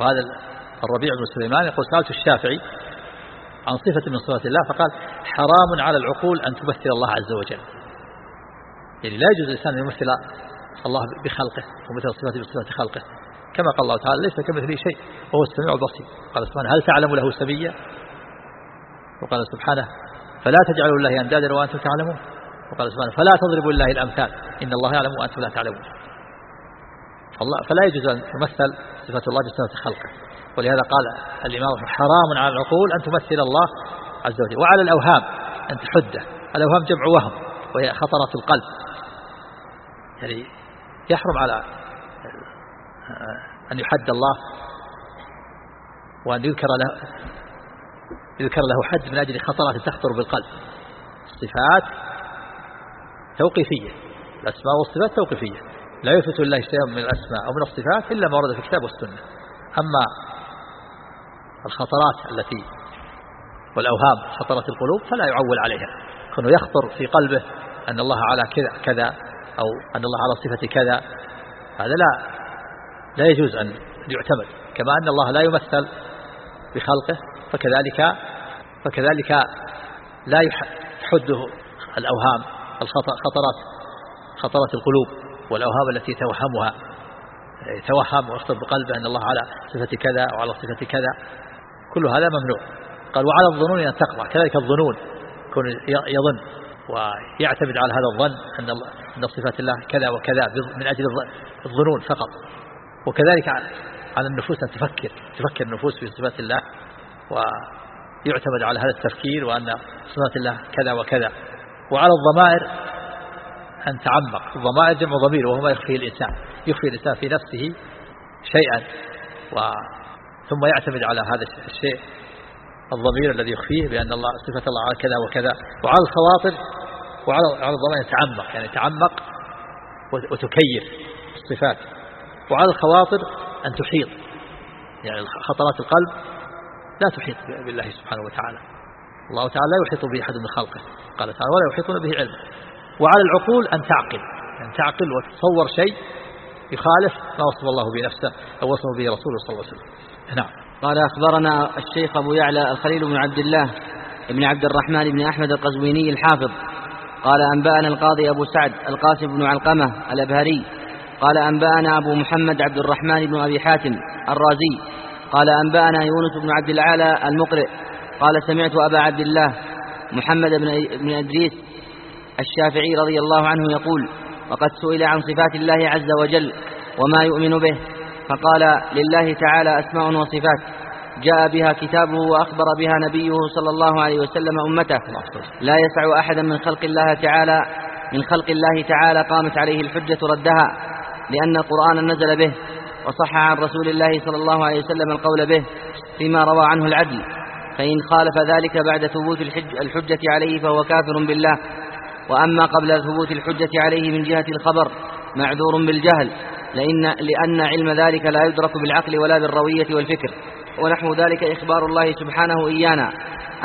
وهذا الربيع بن سليمان يقول سألت الشافعي عن صفة من صفات الله فقال حرام على العقول أن تمثل الله عز وجل. يعني لا يجوز الإنسان أن يمثل الله بخلقه ومثل صفاته بصفات خلقه. كما قال الله تعالى ليس كمثله شيء وهو السميع البصير. قال سبحانه هل تعلم له سبيا وقال سبحانه فلا تجعلوا الله أندادا وأنتم تعلمون. وقال سبحانه فلا تضربوا الله الأمثال إن الله يعلم وأنتم لا تعلمون. فالله فلا يجوز أن تمثل صفة الله بصفة خلقه. ولهذا قال الإمام حرام على العقول أن تمثل الله عز وجل. وعلى الأوهام أن تحده. الأوهام جمع وهم وهي خطرة القلب. يعني يحرم على أن يحد الله وأن يذكر له يذكر له حد من أجل خطرات تخطر بالقلب. الصفات توقيفية. الأسماء والصفات توقيفية. لا يثبت لله شيئا من الأسماء أو من الصفات إلا ما ورد في الكتاب والسنة. أما الخطرات التي والأوهام خطرت القلوب فلا يعول عليها. كونه يخطر في قلبه أن الله على كذا كذا أو أن الله على صفة كذا هذا لا لا يجوز أن يعتمد. كما أن الله لا يمثل بخلقه فكذلك فكذلك لا يحده الأوهام الخطرات خطرات القلوب والأوهام التي توهمها. يتوهم ويخطر بقلبه أن الله على صفة كذا أو على صفة كذا. كل هذا ممنوع. قال وعلى الظنون أن تقطع. كذلك الظنون يكون يظن ويعتمد على هذا الظن أن أن صفات الله كذا وكذا من أجل الظنون فقط. وكذلك على النفوس أن تفكر تفكر النفوس في صفات الله ويعتمد على هذا التفكير وأن صفات الله كذا وكذا. وعلى الضمائر أن تعمق. الضمائر جمع ضمير وهو ما يخفيه الإنسان. يخفي الإنسان في نفسه شيئا و ثم يعتمد على هذا الشيء الضمير الذي يخفيه بأن الله صفة الله على كذا وكذا. وعلى الخواطر وعلى على الضمائر يتعمق يعني تعمق وتكيف الصفات. وعلى الخواطر أن تحيط. يعني خطرات القلب لا تحيط بالله سبحانه وتعالى. الله تعالى لا يحيط به أحد من خلقه. قال تعالى ولا يحيطون به علما وعلى العقول أن تعقل. أن تعقل وتتصور شيء يخالف ما وصف الله بنفسه أو وصف به رسوله صلى الله عليه وسلم. نعم. قال أخبرنا الشيخ أبو يعلى الخليل بن عبد الله بن عبد الرحمن بن أحمد القزويني الحافظ. قال أنبأنا القاضي أبو سعد القاسم بن علقمة الأبهري قال أنبأنا أبو محمد عبد الرحمن بن أبي حاتم الرازي. قال أنبأنا يونس بن عبد العالى المقرئ. قال سمعت أبا عبد الله محمد بن إدريس الشافعي رضي الله عنه يقول وقد سئل عن صفات الله عز وجل وما يؤمن به فقال لله تعالى أسماء وصفات جاء بها كتابه وأخبر بها نبيه صلى الله عليه وسلم أمته. لا يسع أحدا من خلق الله تعالى من خلق الله تعالى قامت عليه الحجة ردها. لأن القرآن نزل به وصح عن رسول الله صلى الله عليه وسلم القول به فيما روى عنه العدل فإن خالف ذلك بعد ثبوت الحج الحجة عليه فهو كافر بالله. وأما قبل ثبوت الحجة عليه من جهة الخبر معذور بالجهل لأن, لأن علم ذلك لا يدرك بالعقل ولا بالروية والفكر. ونحو ذلك إخبار الله سبحانه إيانا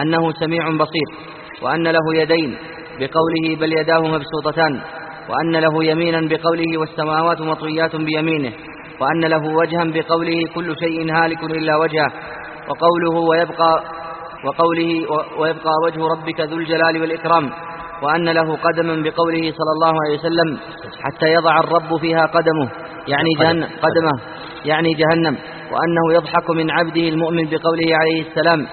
أنه سميع بصير وأن له يدين بقوله بل يداه مبسوطتان. وأن له يمينا بقوله والسماوات مطويات بيمينه وأن له وجها بقوله كل شيء هالك إلا وجهه وقوله ويبقى وقوله ويبقى وجه ربك ذو الجلال والإكرام وأن له قدما بقوله صلى الله عليه وسلم حتى يضع الرب فيها قدمه يعني جهنم قدمه يعني جهنم وأنه يضحك من عبده المؤمن بقوله عليه السلام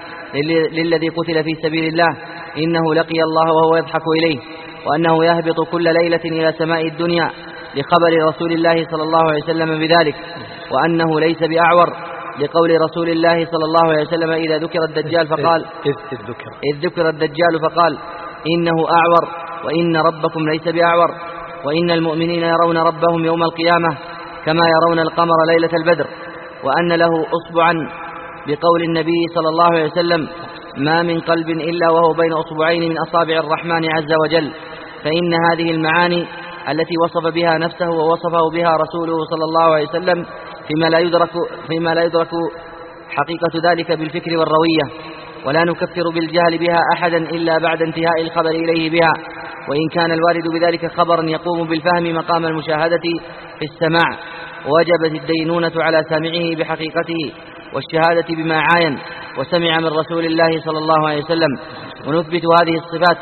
للذي قتل في سبيل الله إنه لقي الله وهو يضحك إليه. وأنه يهبط كل ليلة إلى سماء الدنيا لخبر رسول الله صلى الله عليه وسلم بذلك وأنه ليس بأعور لقول رسول الله صلى الله عليه وسلم إذا ذكر الدجال فقال إذ ذكر. إذ ذكر الدجال فقال إنه أعور وإن ربكم ليس بأعور وإن المؤمنين يرون ربهم يوم القيامة كما يرون القمر ليلة البدر وأن له أصبعا بقول النبي صلى الله عليه وسلم ما من قلب إلا وهو بين أصبعين من أصابع الرحمن عز وجل. فإن هذه المعاني التي وصف بها نفسه ووصفه بها رسوله صلى الله عليه وسلم فيما لا يدرك فيما لا يدرك حقيقة ذلك بالفكر والروية ولا نكفر بالجهل بها أحدا إلا بعد انتهاء الخبر إليه بها وإن كان الوارد بذلك خبرا يقوم بالفهم مقام المشاهدة في السماع وجبت الدينونة على سامعه بحقيقته والشهادة بما عاين وسمع من رسول الله صلى الله عليه وسلم ونثبت هذه الصفات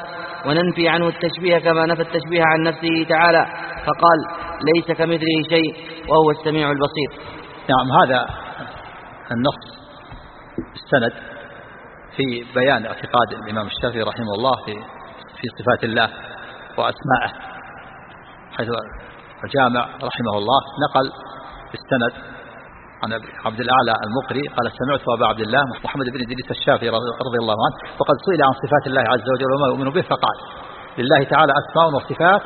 وننفي عنه التشبيه كما نفى التشبيه عن نفسه تعالى فقال ليس كمثله شيء وهو السميع البصير. نعم هذا النص السند في بيان اعتقاد الإمام الشافعي رحمه الله في في صفات الله وأسمائه حيث الجامع رحمه الله نقل السند عن عبد الأعلى المقري قال سمعت أبا عبد الله محمد بن إدريس الشافعي رضي الله عنه وقد سئل عن صفات الله عز وجل وما يؤمن به فقال لله تعالى أسماء وصفات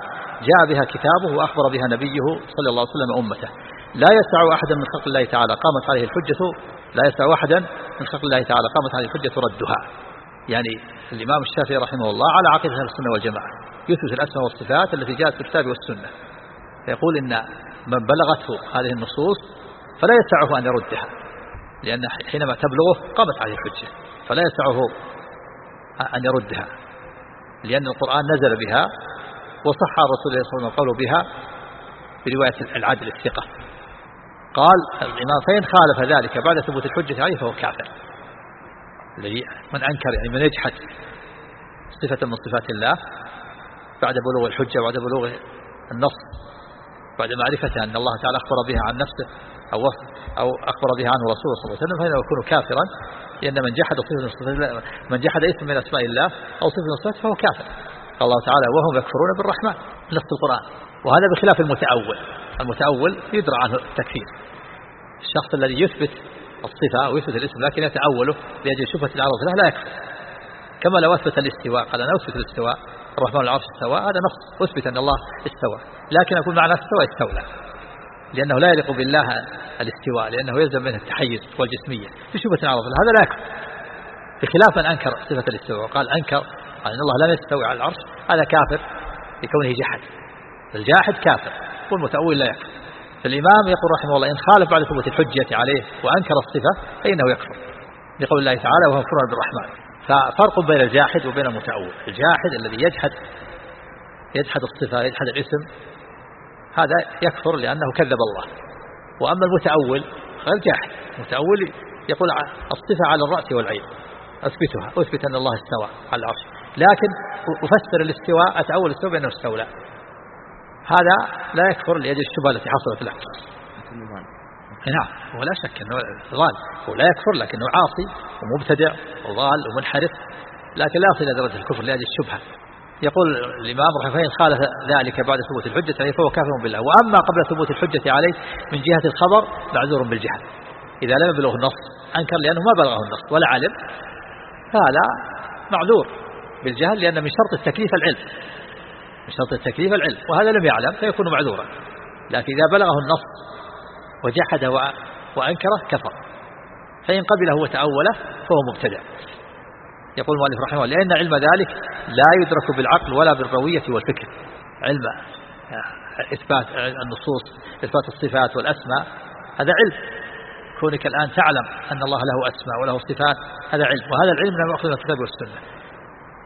جاء بها كتابه وأخبر بها نبيه صلى الله عليه وسلم أمته. لا يسع أحدا من خلق الله تعالى قامت عليه الحجة لا يسع أحدا من خلق الله تعالى قامت عليه الحجة ردها. يعني الإمام الشافعي رحمه الله على عقيدة السنة والجماعة يثبت الأسماء والصفات التي جاءت في الكتاب والسنة. فيقول إن من بلغته هذه النصوص فلا يسعه أن يردها لأن حينما تبلغه قامت عليه الحجة فلا يسعه أن يردها لأن القرآن نزل بها وصح الرسول صلى الله عليه وسلم بها برواية العدل الثقة. قال الإمام فإن خالف ذلك بعد ثبوت الحجة عليه فهو كافر. الذي من أنكر يعني من يجحد صفة من صفات الله بعد بلوغ الحجة وبعد بلوغ النص بعد معرفة أن الله تعالى أخبر بها عن نفسه. أو أو أخبر بها عنه رسوله صلى الله عليه وسلم فإنه يكون كافرا لأن من جحد صفة من جحد اسم من أسماء الله أو صفة من صفات فهو كافر. قال الله تعالى وهم يكفرون بالرحمن نص القرآن. وهذا بخلاف المتأول. المتأول يدرى عنه التكفير. الشخص الذي يثبت الصفة ويثبت الاسم لكن يتأوله لأجل شبهة العرض له لا يكفر. كما لو أثبت الاستواء قال أنا أثبت الاستواء الرحمن العرش استوى. هذا نص. أثبت أن الله استوى. لكن أقول معنى استوى استولى. لأنه لا يليق بالله الاستواء لأنه يلزم منه التحيز والجسمية. في شبهة العرض. هذا لا يكفر بخلاف من أنكر صفة الاستواء وقال أنكر إن الله لم يستوي على العرش هذا كافر لكونه جحد الجاحد كافر والمتأول لا يكفر. فالإمام يقول رحمه الله إن خالف بعد ثبوت الحجة عليه وأنكر الصفة فإنه يكفر. لقول الله تعالى وهم كفرون بالرحمن ففرق بين الجاحد وبين المتأول. الجاحد الذي يجحد يجحد الصفة يجحد الاسم هذا يكفر لأنه كذب الله. وأما المتأول فالجاحد المتأول يقول الصفة على الرأس والعين. أثبتها. أثبت أن الله استوى على العرش. لكن أفسر الاستواء أتأول الاستواء بأنه استولى. هذا لا يكفر لأجل الشبهة التي حصلت له. نعم. ولا شك أنه ضال هو لا يكفر لكنه عاصي ومبتدع وضال ومنحرف. لكن لا يصل إلى درجة الكفر لأجل الشبهة. يقول الإمام رحمه الله خالف ذلك بعد ثبوت الحجة عليه فهو كافر بالله. وأما قبل ثبوت الحجة عليه من جهة الخبر معذور بالجهل. إذا لم يبلغه النص أنكر لأنه ما بلغه النص. ولا علم هذا معذور بالجهل لأن من شرط التكليف العلم. من شرط التكليف العلم. وهذا لم يعلم فيكون معذورا. لكن إذا بلغه النص وجحد وأنكره كفر. فإن قبله وتأوله فهو مبتدع. يقول المؤلف رحمه الله لأن علم ذلك لا يدرك بالعقل ولا بالروية والفكر. علم إثبات النصوص إثبات الصفات والأسماء هذا علم. كونك الآن تعلم أن الله له أسماء وله صفات هذا علم. وهذا العلم لا يأخذ من الكتاب والسنة.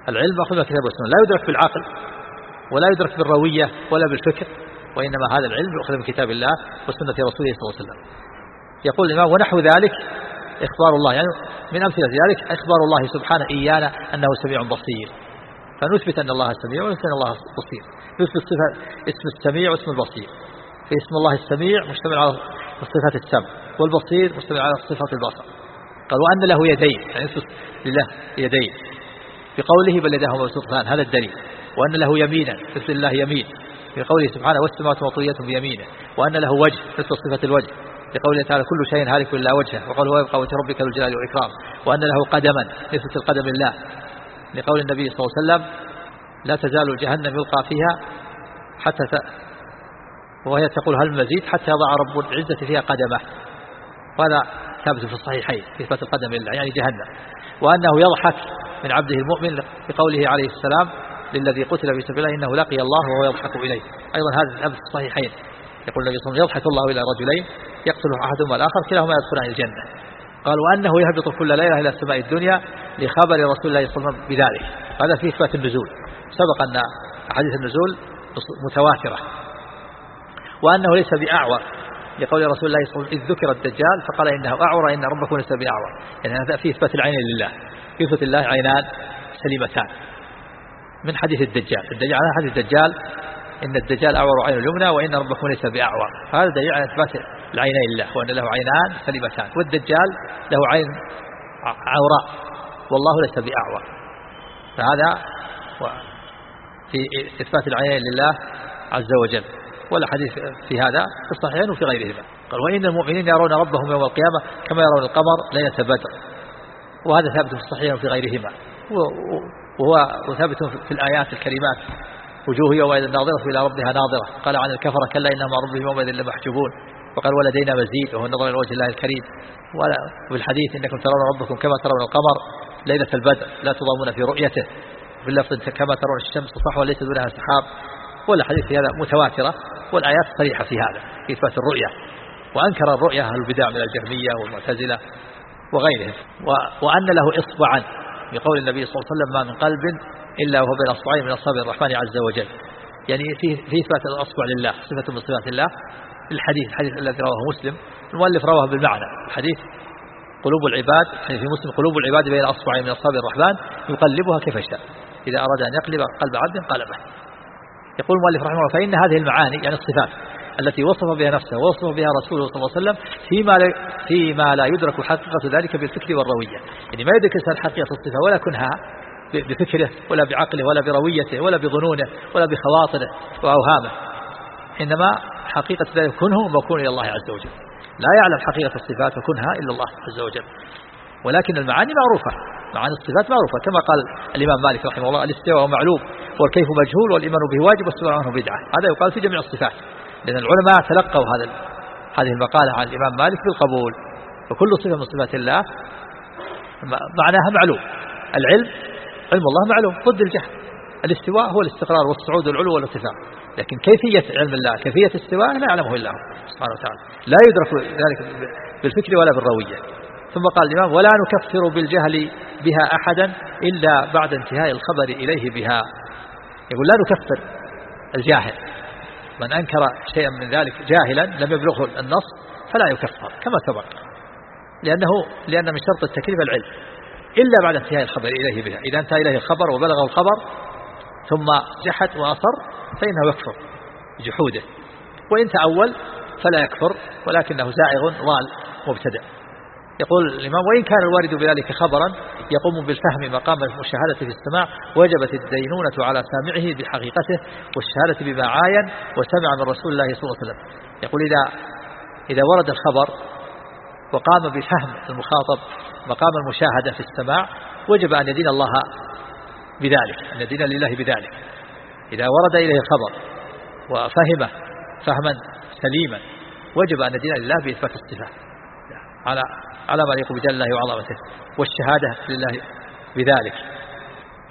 العلم يأخذ من الكتاب والسنة. لا يدرك بالعقل ولا يدرك بالروية ولا بالفكر وإنما هذا العلم يأخذ من كتاب الله وسنة رسوله صلى الله عليه وسلم. يقول الإمام ونحو ذلك إخبار الله يعني من أمثلة ذلك إخبار الله سبحانه إيانا أنه سميع بصير. فنثبت أن الله سميع ونثبت أن الله بصير. نثبت صفة اسم السميع واسم البصير. في اسم الله السميع مشتمل على صفات السمع والبصير مشتمل على صفات البصر. قال وأن له يدين يعني يثبت لله يدين. بقوله بل يداه مبسوطتان هذا الدليل. وأن له يمينا مثل الله يمين. في قوله سبحانه والسماوات مطوية بيمينه. وأن له وجه مثل صفة الوجه. لقوله تعالى كل شيء هالك إلا وجهه وقال هو يبقى وجه ربك ذو الجلال والإكرام وأن له قدما مثل القدم الله. لقول النبي صلى الله عليه وسلم لا تزال جهنم يلقى فيها حتى ت... وهي تقول هل مزيد حتى يضع رب العزة فيها قدمه؟ وهذا ثابت في الصحيحين في إثبات القدم لله يعني جهنم. وأنه يضحك من عبده المؤمن بقوله عليه السلام للذي قتل في سبيل الله إنه لقي الله وهو يضحك إليه. أيضا هذا ثابت في الصحيحين. يقول النبي صلى الله عليه وسلم يضحك الله إلى رجلين يقتل أحدهما الآخر كلاهما يدخلان الجنة. قال وأنه يهبط كل ليلة إلى السماء الدنيا لخبر رسول الله صلى الله عليه وسلم بذلك. هذا في إثبات النزول. سبق أن أحاديث النزول متواترة. وأنه ليس بأعور لقول رسول الله صلى الله عليه وسلم إذ ذكر الدجال فقال إنه أعور إن ربكم ليس بأعور. يعني هذا في إثبات العين لله. يثبت الله عينان سليمتان. من حديث الدجال. الدجال على حديث الدجال إن الدجال أعور عين اليمنى وإن ربكم ليس بأعور. هذا دليل على إثبات العينين لله وأن له عينان سليمتان والدجال له عين عوراء. والله ليس بأعور. فهذا في إثبات العينين لله عز وجل. ولا حديث في هذا في الصحيحين وفي غيرهما. قال وإن المؤمنين يرون ربهم يوم القيامة كما يرون القمر ليلة بدر. وهذا ثابت في الصحيحين وفي غيرهما. وهو ثابت في الآيات الكريمات. وجوه يومئذ ناظرة إلى ربها ناظرة. قال عن الكفرة كلا إنهم عن ربهم يومئذ لمحجوبون. وقال ولدينا مزيد وهو النظر إلى وجه الله الكريم. وفي الحديث إنكم ترون ربكم كما ترون القمر ليلة البدر لا تضامون في رؤيته. في اللفظ كما ترون الشمس صحوة ليس دونها سحاب والحديث في هذا متواترة والآيات صريحة في هذا في إثبات الرؤية. وأنكر الرؤية البدع من الجهمية والمعتزلة وغيرهم. وأن له إصبعا بقول النبي صلى الله عليه وسلم ما من قلب إلا وهو بين أصبعين من أصابع الرحمن عز وجل. يعني في في إثبات الأصبع لله صفة من صفات الله. الحديث الحديث الذي رواه مسلم. المؤلف رواه بالمعنى الحديث قلوب العباد يعني في مسلم قلوب العباد بين أصبعين من أصابع الرحمن يقلبها كيف شاء إذا أراد أن يقلب قلب عبد قلبه. يقول المؤلف رحمه الله فإن هذه المعاني يعني الصفات التي وصف بها نفسه ووصف بها رسوله صلى الله عليه وسلم فيما لا, فيما لا يدرك حقيقة ذلك بالفكر والروية. يعني ما يدرك الإنسان حقيقة الصفة ولا كنها بفكره ولا بعقله ولا برويته ولا بظنونه ولا بخواطره وأوهامه. إنما حقيقة ذلك كنه مكون إلى الله عز وجل. لا يعلم حقيقة الصفات وكنها إلا الله عز وجل. ولكن المعاني معروفة. معاني الصفات معروفة. كما قال الإمام مالك رحمه الله الاستواء معلوم والكيف مجهول والإيمان به واجب والسؤال عنه بدعة. هذا يقال في جميع الصفات. لأن العلماء تلقوا هذا هذه المقالة عن الإمام مالك بالقبول. وكل صفة من صفات الله معناها معلوم. العلم علم الله معلوم. ضد الجهل. الاستواء هو الاستقرار والصعود والعلو والارتفاع. لكن كيفية علم الله كيفية الاستواء لا يعلمه إلا هو سبحانه وتعالى. لا يدرك ذلك بالفكر ولا بالروية. ثم قال الإمام ولا نكفر بالجهل بها أحدا إلا بعد انتهاء الخبر إليه بها. يقول لا نكفر الجاهل. من أنكر شيئا من ذلك جاهلا لم يبلغه النص فلا يكفر كما سبق. لأنه لأن من شرط التكليف العلم. إلا بعد انتهاء الخبر إليه بها. إذا انتهى إليه الخبر وبلغه الخبر ثم جحد وأصر فإنه يكفر جحوده. وإن تأول فلا يكفر ولكنه زائغ ضال مبتدع يقول الإمام وإن كان الوارد بذلك خبرا يقوم بالفهم مقام المشاهدة في السماع وجبت الدينونة على سامعه بحقيقته والشهادة بما عاين وسمع من رسول الله صلى الله عليه وسلم. يقول إذا إذا ورد الخبر وقام بفهم المخاطب مقام المشاهدة في السماع وجب أن يدين الله بذلك أن يدين لله بذلك. إذا ورد إليه الخبر وفهمه فهما سليما وجب أن يدين لله بإثبات الصفات على على ما يليق بجل الله وعظمته والشهادة لله بذلك.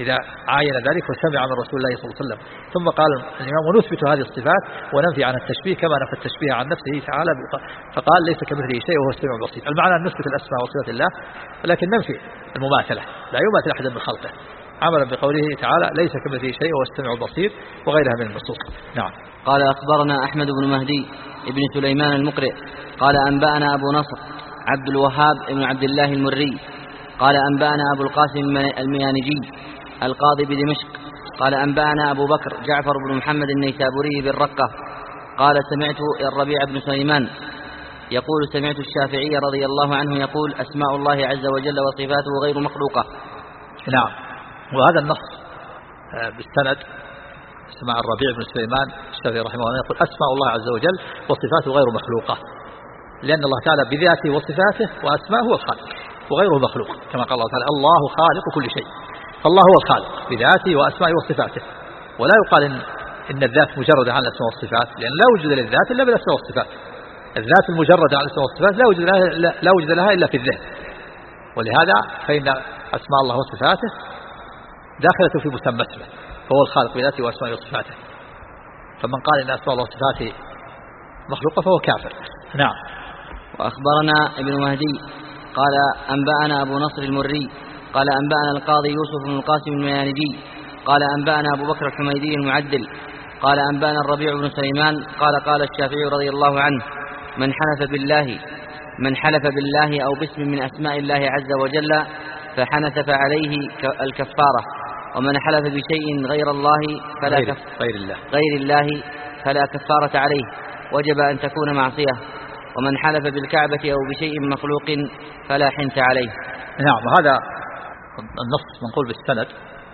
إذا عاين ذلك وسمع من رسول الله صلى الله عليه وسلم. ثم قال الإمام ونثبت هذه الصفات وننفي عن التشبيه كما نفى التشبيه عن نفسه تعالى. فقال ليس كمثله شيء وهو السميع البصير. المعنى أن نثبت الأسماء وصفات الله ولكن ننفي المماثلة. لا يماثل أحد من خلقه. عملا بقوله تعالى ليس كمثله شيء وهو السميع البصير وغيرها من النصوص. نعم. قال أخبرنا أحمد بن مهدي ابن سليمان المقرئ قال أنبأنا أبو نصر عبد الوهاب بن عبد الله المري قال أنبأنا أبو القاسم الميانجي القاضي بدمشق قال أنبأنا أبو بكر جعفر بن محمد النيسابوري بالرقة قال سمعت الربيع بن سليمان يقول سمعت الشافعي رضي الله عنه يقول أسماء الله عز وجل وصفاته غير مخلوقة. نعم. وهذا النص آه، بالسند سمع الربيع بن سليمان الشافعي رحمه الله يقول أسماء الله عز وجل وصفاته غير مخلوقة لأن الله تعالى بذاته وصفاته وأسماءه هو الخالق وغيره مخلوق كما قال الله تعالى الله خالق كل شيء فالله هو الخالق بذاته وأسمائه وصفاته ولا يقال إن, إن الذات مجردة عن الأسماء والصفات لأن لا وجود للذات إلا بالأسماء والصفات الذات المجردة عن الأسماء والصفات لا وجود لها, لا وجود لها إلا في الذهن ولهذا فإن أسماء الله وصفاته داخلة في مسمى اسمه فهو الخالق بذاته وأسمائه وصفاته فمن قال إن أسماء الله وصفاته مخلوقة فهو كافر. نعم. وأخبرنا ابن مهدي قال أنبأنا أبو نصر المري قال أنبأنا القاضي يوسف بن القاسم الميانجي قال أنبأنا أبو بكر الحميدي المعدل قال أنبأنا الربيع بن سليمان قال قال الشافعي رضي الله عنه من حلف بالله من حلف بالله أو باسم من أسماء الله عز وجل فحنث فعليه الكفارة. ومن حلف بشيء غير الله فلا غير, غير الله. غير الله فلا كفارة عليه. وجب أن تكون معصية. ومن حلف بالكعبة أو بشيء مخلوق فلا حنث عليه. نعم وهذا النص منقول بالسند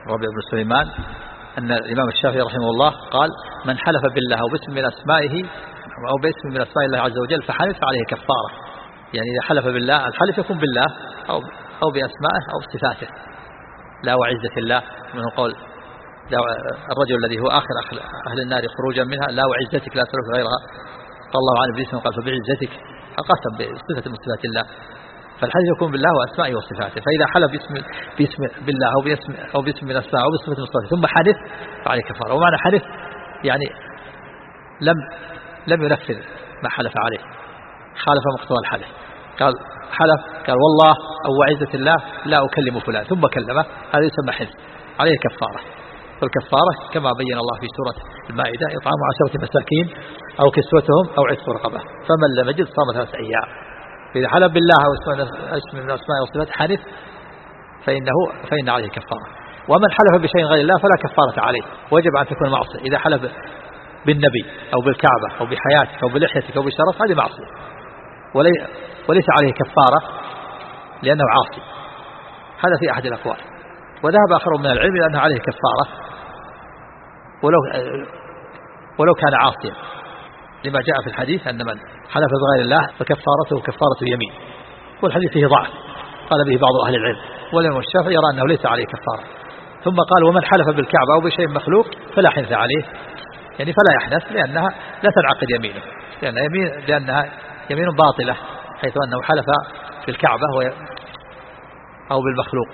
ربيع بن سليمان أن الإمام الشافعي رحمه الله قال من حلف بالله أو باسم من أسمائه أو باسم من أسماء الله عز وجل فحلف عليه كفارة. يعني إذا حلف بالله الحلف يكون بالله أو أو بأسمائه أو بصفاته. لا وعزة الله من قول الرجل الذي هو آخر أهل النار خروجا منها لا وعزتك لا ترك غيرها. قال الله عنه باسمه قال فبعزتك قسم بصفة من صفات الله. فالحديث يكون بالله وأسمائه وصفاته. فإذا حلف باسم, باسم بالله أو باسم, أو باسم من أسماء أو بصفة من صفاته ثم حدث فعليه كفارة. ومعنى حدث يعني لم لم ينفذ ما حلف عليه. خالف مقتضى الحدث قال حلف قال والله أو وعزة الله لا أكلم فلان ثم كلمه هذا يسمى حدث عليه كفارة والكفارة كما بين الله في سورة المائدة إطعام عشرة مساكين أو كسوتهم أو عتق رقبة فمن لم يجد صام ثلاثة أيام. فإذا حلف بالله أو اسم من أسماء وصفات حنث فإنه فإن عليه كفارة. ومن حلف بشيء غير الله فلا كفارة عليه وجب أن تكون معصية. إذا حلف بالنبي أو بالكعبة أو بحياتك أو بلحيتك أو بشرف هذه معصية. وليس عليه كفارة لأنه عاصي. هذا في أحد الأقوال. وذهب آخرون من العلم إلى أنه عليه كفارة. ولو ولو كان عاصيا. لما جاء في الحديث أن من حلف بغير الله فكفارته كفارة يمين والحديث فيه ضعف. قال به بعض أهل العلم. والإمام الشافعي يرى أنه ليس عليه كفارة. ثم قال ومن حلف بالكعبة أو بشيء مخلوق فلا حنث عليه. يعني فلا يحنث لأنها لا تنعقد يمينه. لأن يمين لأنها يمين باطلة حيث أنه حلف بالكعبة أو بالمخلوق.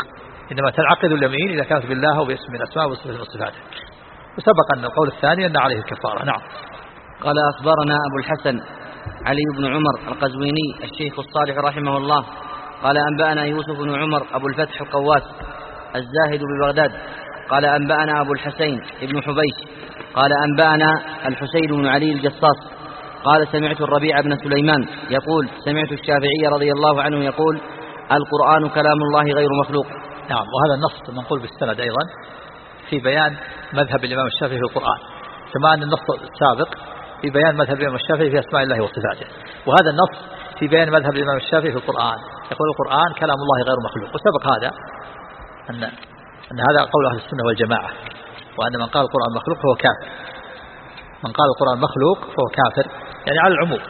إنما تنعقد اليمين إذا كانت بالله أو باسم من الأسماء وصفة من وسبق أن القول الثاني أن عليه الكفارة. نعم. قال أخبرنا أبو الحسن علي بن عمر القزويني الشيخ الصالح رحمه الله قال أنبأنا يوسف بن عمر أبو الفتح القواس الزاهد ببغداد قال أنبأنا أبو الحسين بن حبيش قال أنبأنا الحسين بن علي الجصاص قال سمعت الربيع بن سليمان يقول سمعت الشافعي رضي الله عنه يقول القرآن كلام الله غير مخلوق. نعم وهذا النص منقول بالسند أيضا في بيان مذهب الإمام الشافعي في القرآن. كما أن النص السابق في بيان مذهب الإمام الشافعي في أسماء الله وصفاته. وهذا النص في بيان مذهب الإمام الشافعي في القرآن. يقول القرآن كلام الله غير مخلوق. وسبق هذا أن أن هذا قول أهل السنة والجماعة. وأن من قال القرآن مخلوق فهو كافر. من قال القرآن مخلوق فهو كافر. يعني على العموم.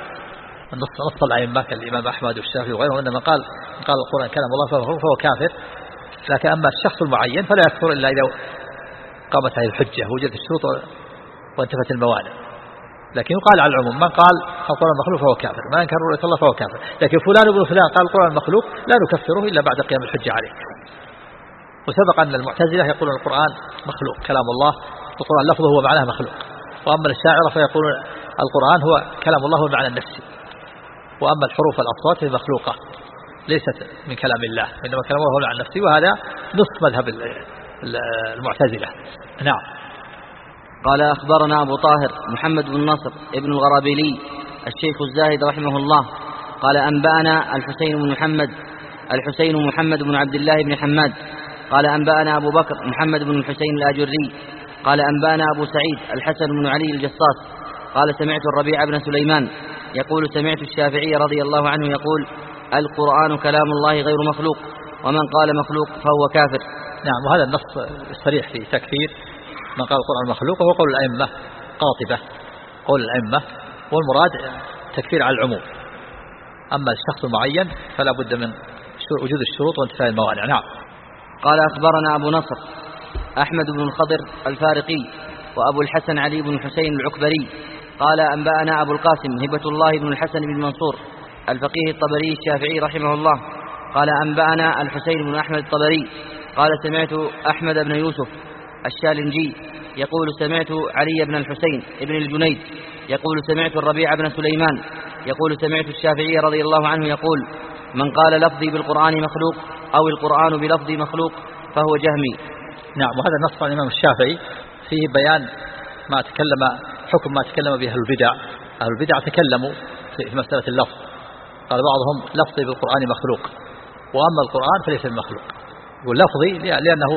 النص نص الأئمة كالإمام أحمد والشافعي وغيرهم أن من قال من قال القرآن كلام الله فهو, فهو كافر. لكن أما الشخص المعين فلا يكفر إلا إذا قامت هذه الحجة وجدت الشروط وانتفت الموانع. لكن يقال على العموم من قال القرآن مخلوق فهو كافر ما ينكر رؤية الله فهو كافر. لكن فلان ابن فلان قال القرآن مخلوق لا نكفره إلا بعد قيام الحجة عليه وسبق أن المعتزلة يقولون القرآن مخلوق كلام الله القرآن لفظه هو معناه مخلوق. وأما الشاعرة فيقولون القرآن هو كلام الله هو المعنى النفسي وأما الحروف والأصوات فهي مخلوقة ليست من كلام الله إنما كلام الله هو المعنى النفسي وهذا نصف مذهب المعتزلة. نعم. قال أخبرنا أبو طاهر محمد بن نصر ابن الغرابيلي الشيخ الزاهد رحمه الله قال أنبأنا الحسين بن محمد الحسين محمد بن عبد الله بن حماد قال أنبأنا أبو بكر محمد بن الحسين الآجري قال أنبأنا أبو سعيد الحسن بن علي الجصاص قال سمعت الربيع بن سليمان يقول سمعت الشافعي رضي الله عنه يقول القرآن كلام الله غير مخلوق ومن قال مخلوق فهو كافر. نعم وهذا النص الصريح في تكفير من قال القرآن مخلوق وهو قول الأئمة قاطبة قول الأئمة والمراد تكفير على العموم. أما الشخص المعين فلا بد من وجود الشروط وانتفاء الموانع. نعم. قال أخبرنا أبو نصر أحمد بن الخضر الفارقي وأبو الحسن علي بن الحسين العكبري قال أنبأنا أبو القاسم هبة الله بن الحسن بن منصور الفقيه الطبري الشافعي رحمه الله. قال أنبأنا الحسين بن أحمد الطبري. قال سمعت أحمد بن يوسف الشالنجي يقول سمعت علي بن الحسين بن الجنيد يقول سمعت الربيع بن سليمان يقول سمعت الشافعي رضي الله عنه يقول من قال لفظي بالقرآن مخلوق أو القرآن بلفظي مخلوق فهو جهمي. نعم وهذا نص عن الإمام الشافعي فيه بيان ما تكلم حكم ما تكلم به أهل البدع. أهل البدع تكلموا في مسألة اللفظ. قال بعضهم لفظي بالقرآن مخلوق وأما القرآن فليس بمخلوق. يقول لفظي لأنه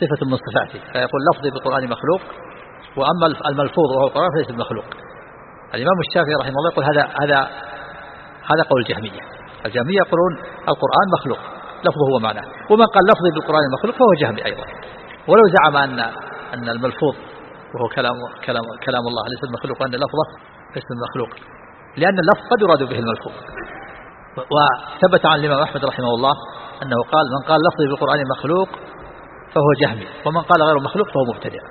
صفة من صفاتي فيقول لفظي بالقرآن مخلوق وأما الملفوظ وهو القرآن فليس بمخلوق. الإمام الشافعي رحمه الله يقول هذا هذا هذا قول الجهمية. الجهمية يقولون القرآن مخلوق لفظه هو معناه. ومن قال لفظي بالقرآن مخلوق فهو جهمي أيضا. ولو زعم أن أن الملفوظ وهو كلام كلام كلام الله. ليس المخلوق وأن لفظة ليس المخلوق. لأن اللفظ قد يراد به الملفوظ. وثبت عن الإمام أحمد رحمه الله أنه قال من قال لفظي بالقرآن مخلوق فهو جهمي ومن قال غير مخلوق فهو مبتدع.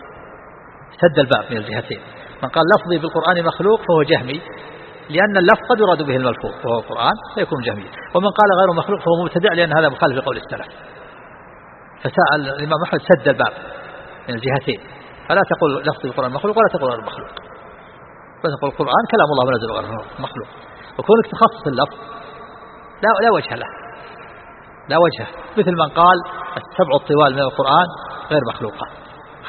سد الباب من الجهتين. من قال لفظي بالقرآن مخلوق فهو جهمي لأن اللفظ قد يراد به الملفوظ وهو القرآن فيكون جهمي. ومن قال غير مخلوق فهو مبتدع لأن هذا مخالف لقول السلف. فسأل الإمام أحمد سد الباب من الجهتين. فلا تقول لفظي بالقرآن مخلوق ولا تقول غير مخلوق. فتقول القرآن كلام الله منزل غير مخلوق. وكونك تخصص اللفظ لا لا وجه له. لا وجه. مثل من قال السبع الطوال من القرآن غير مخلوقة.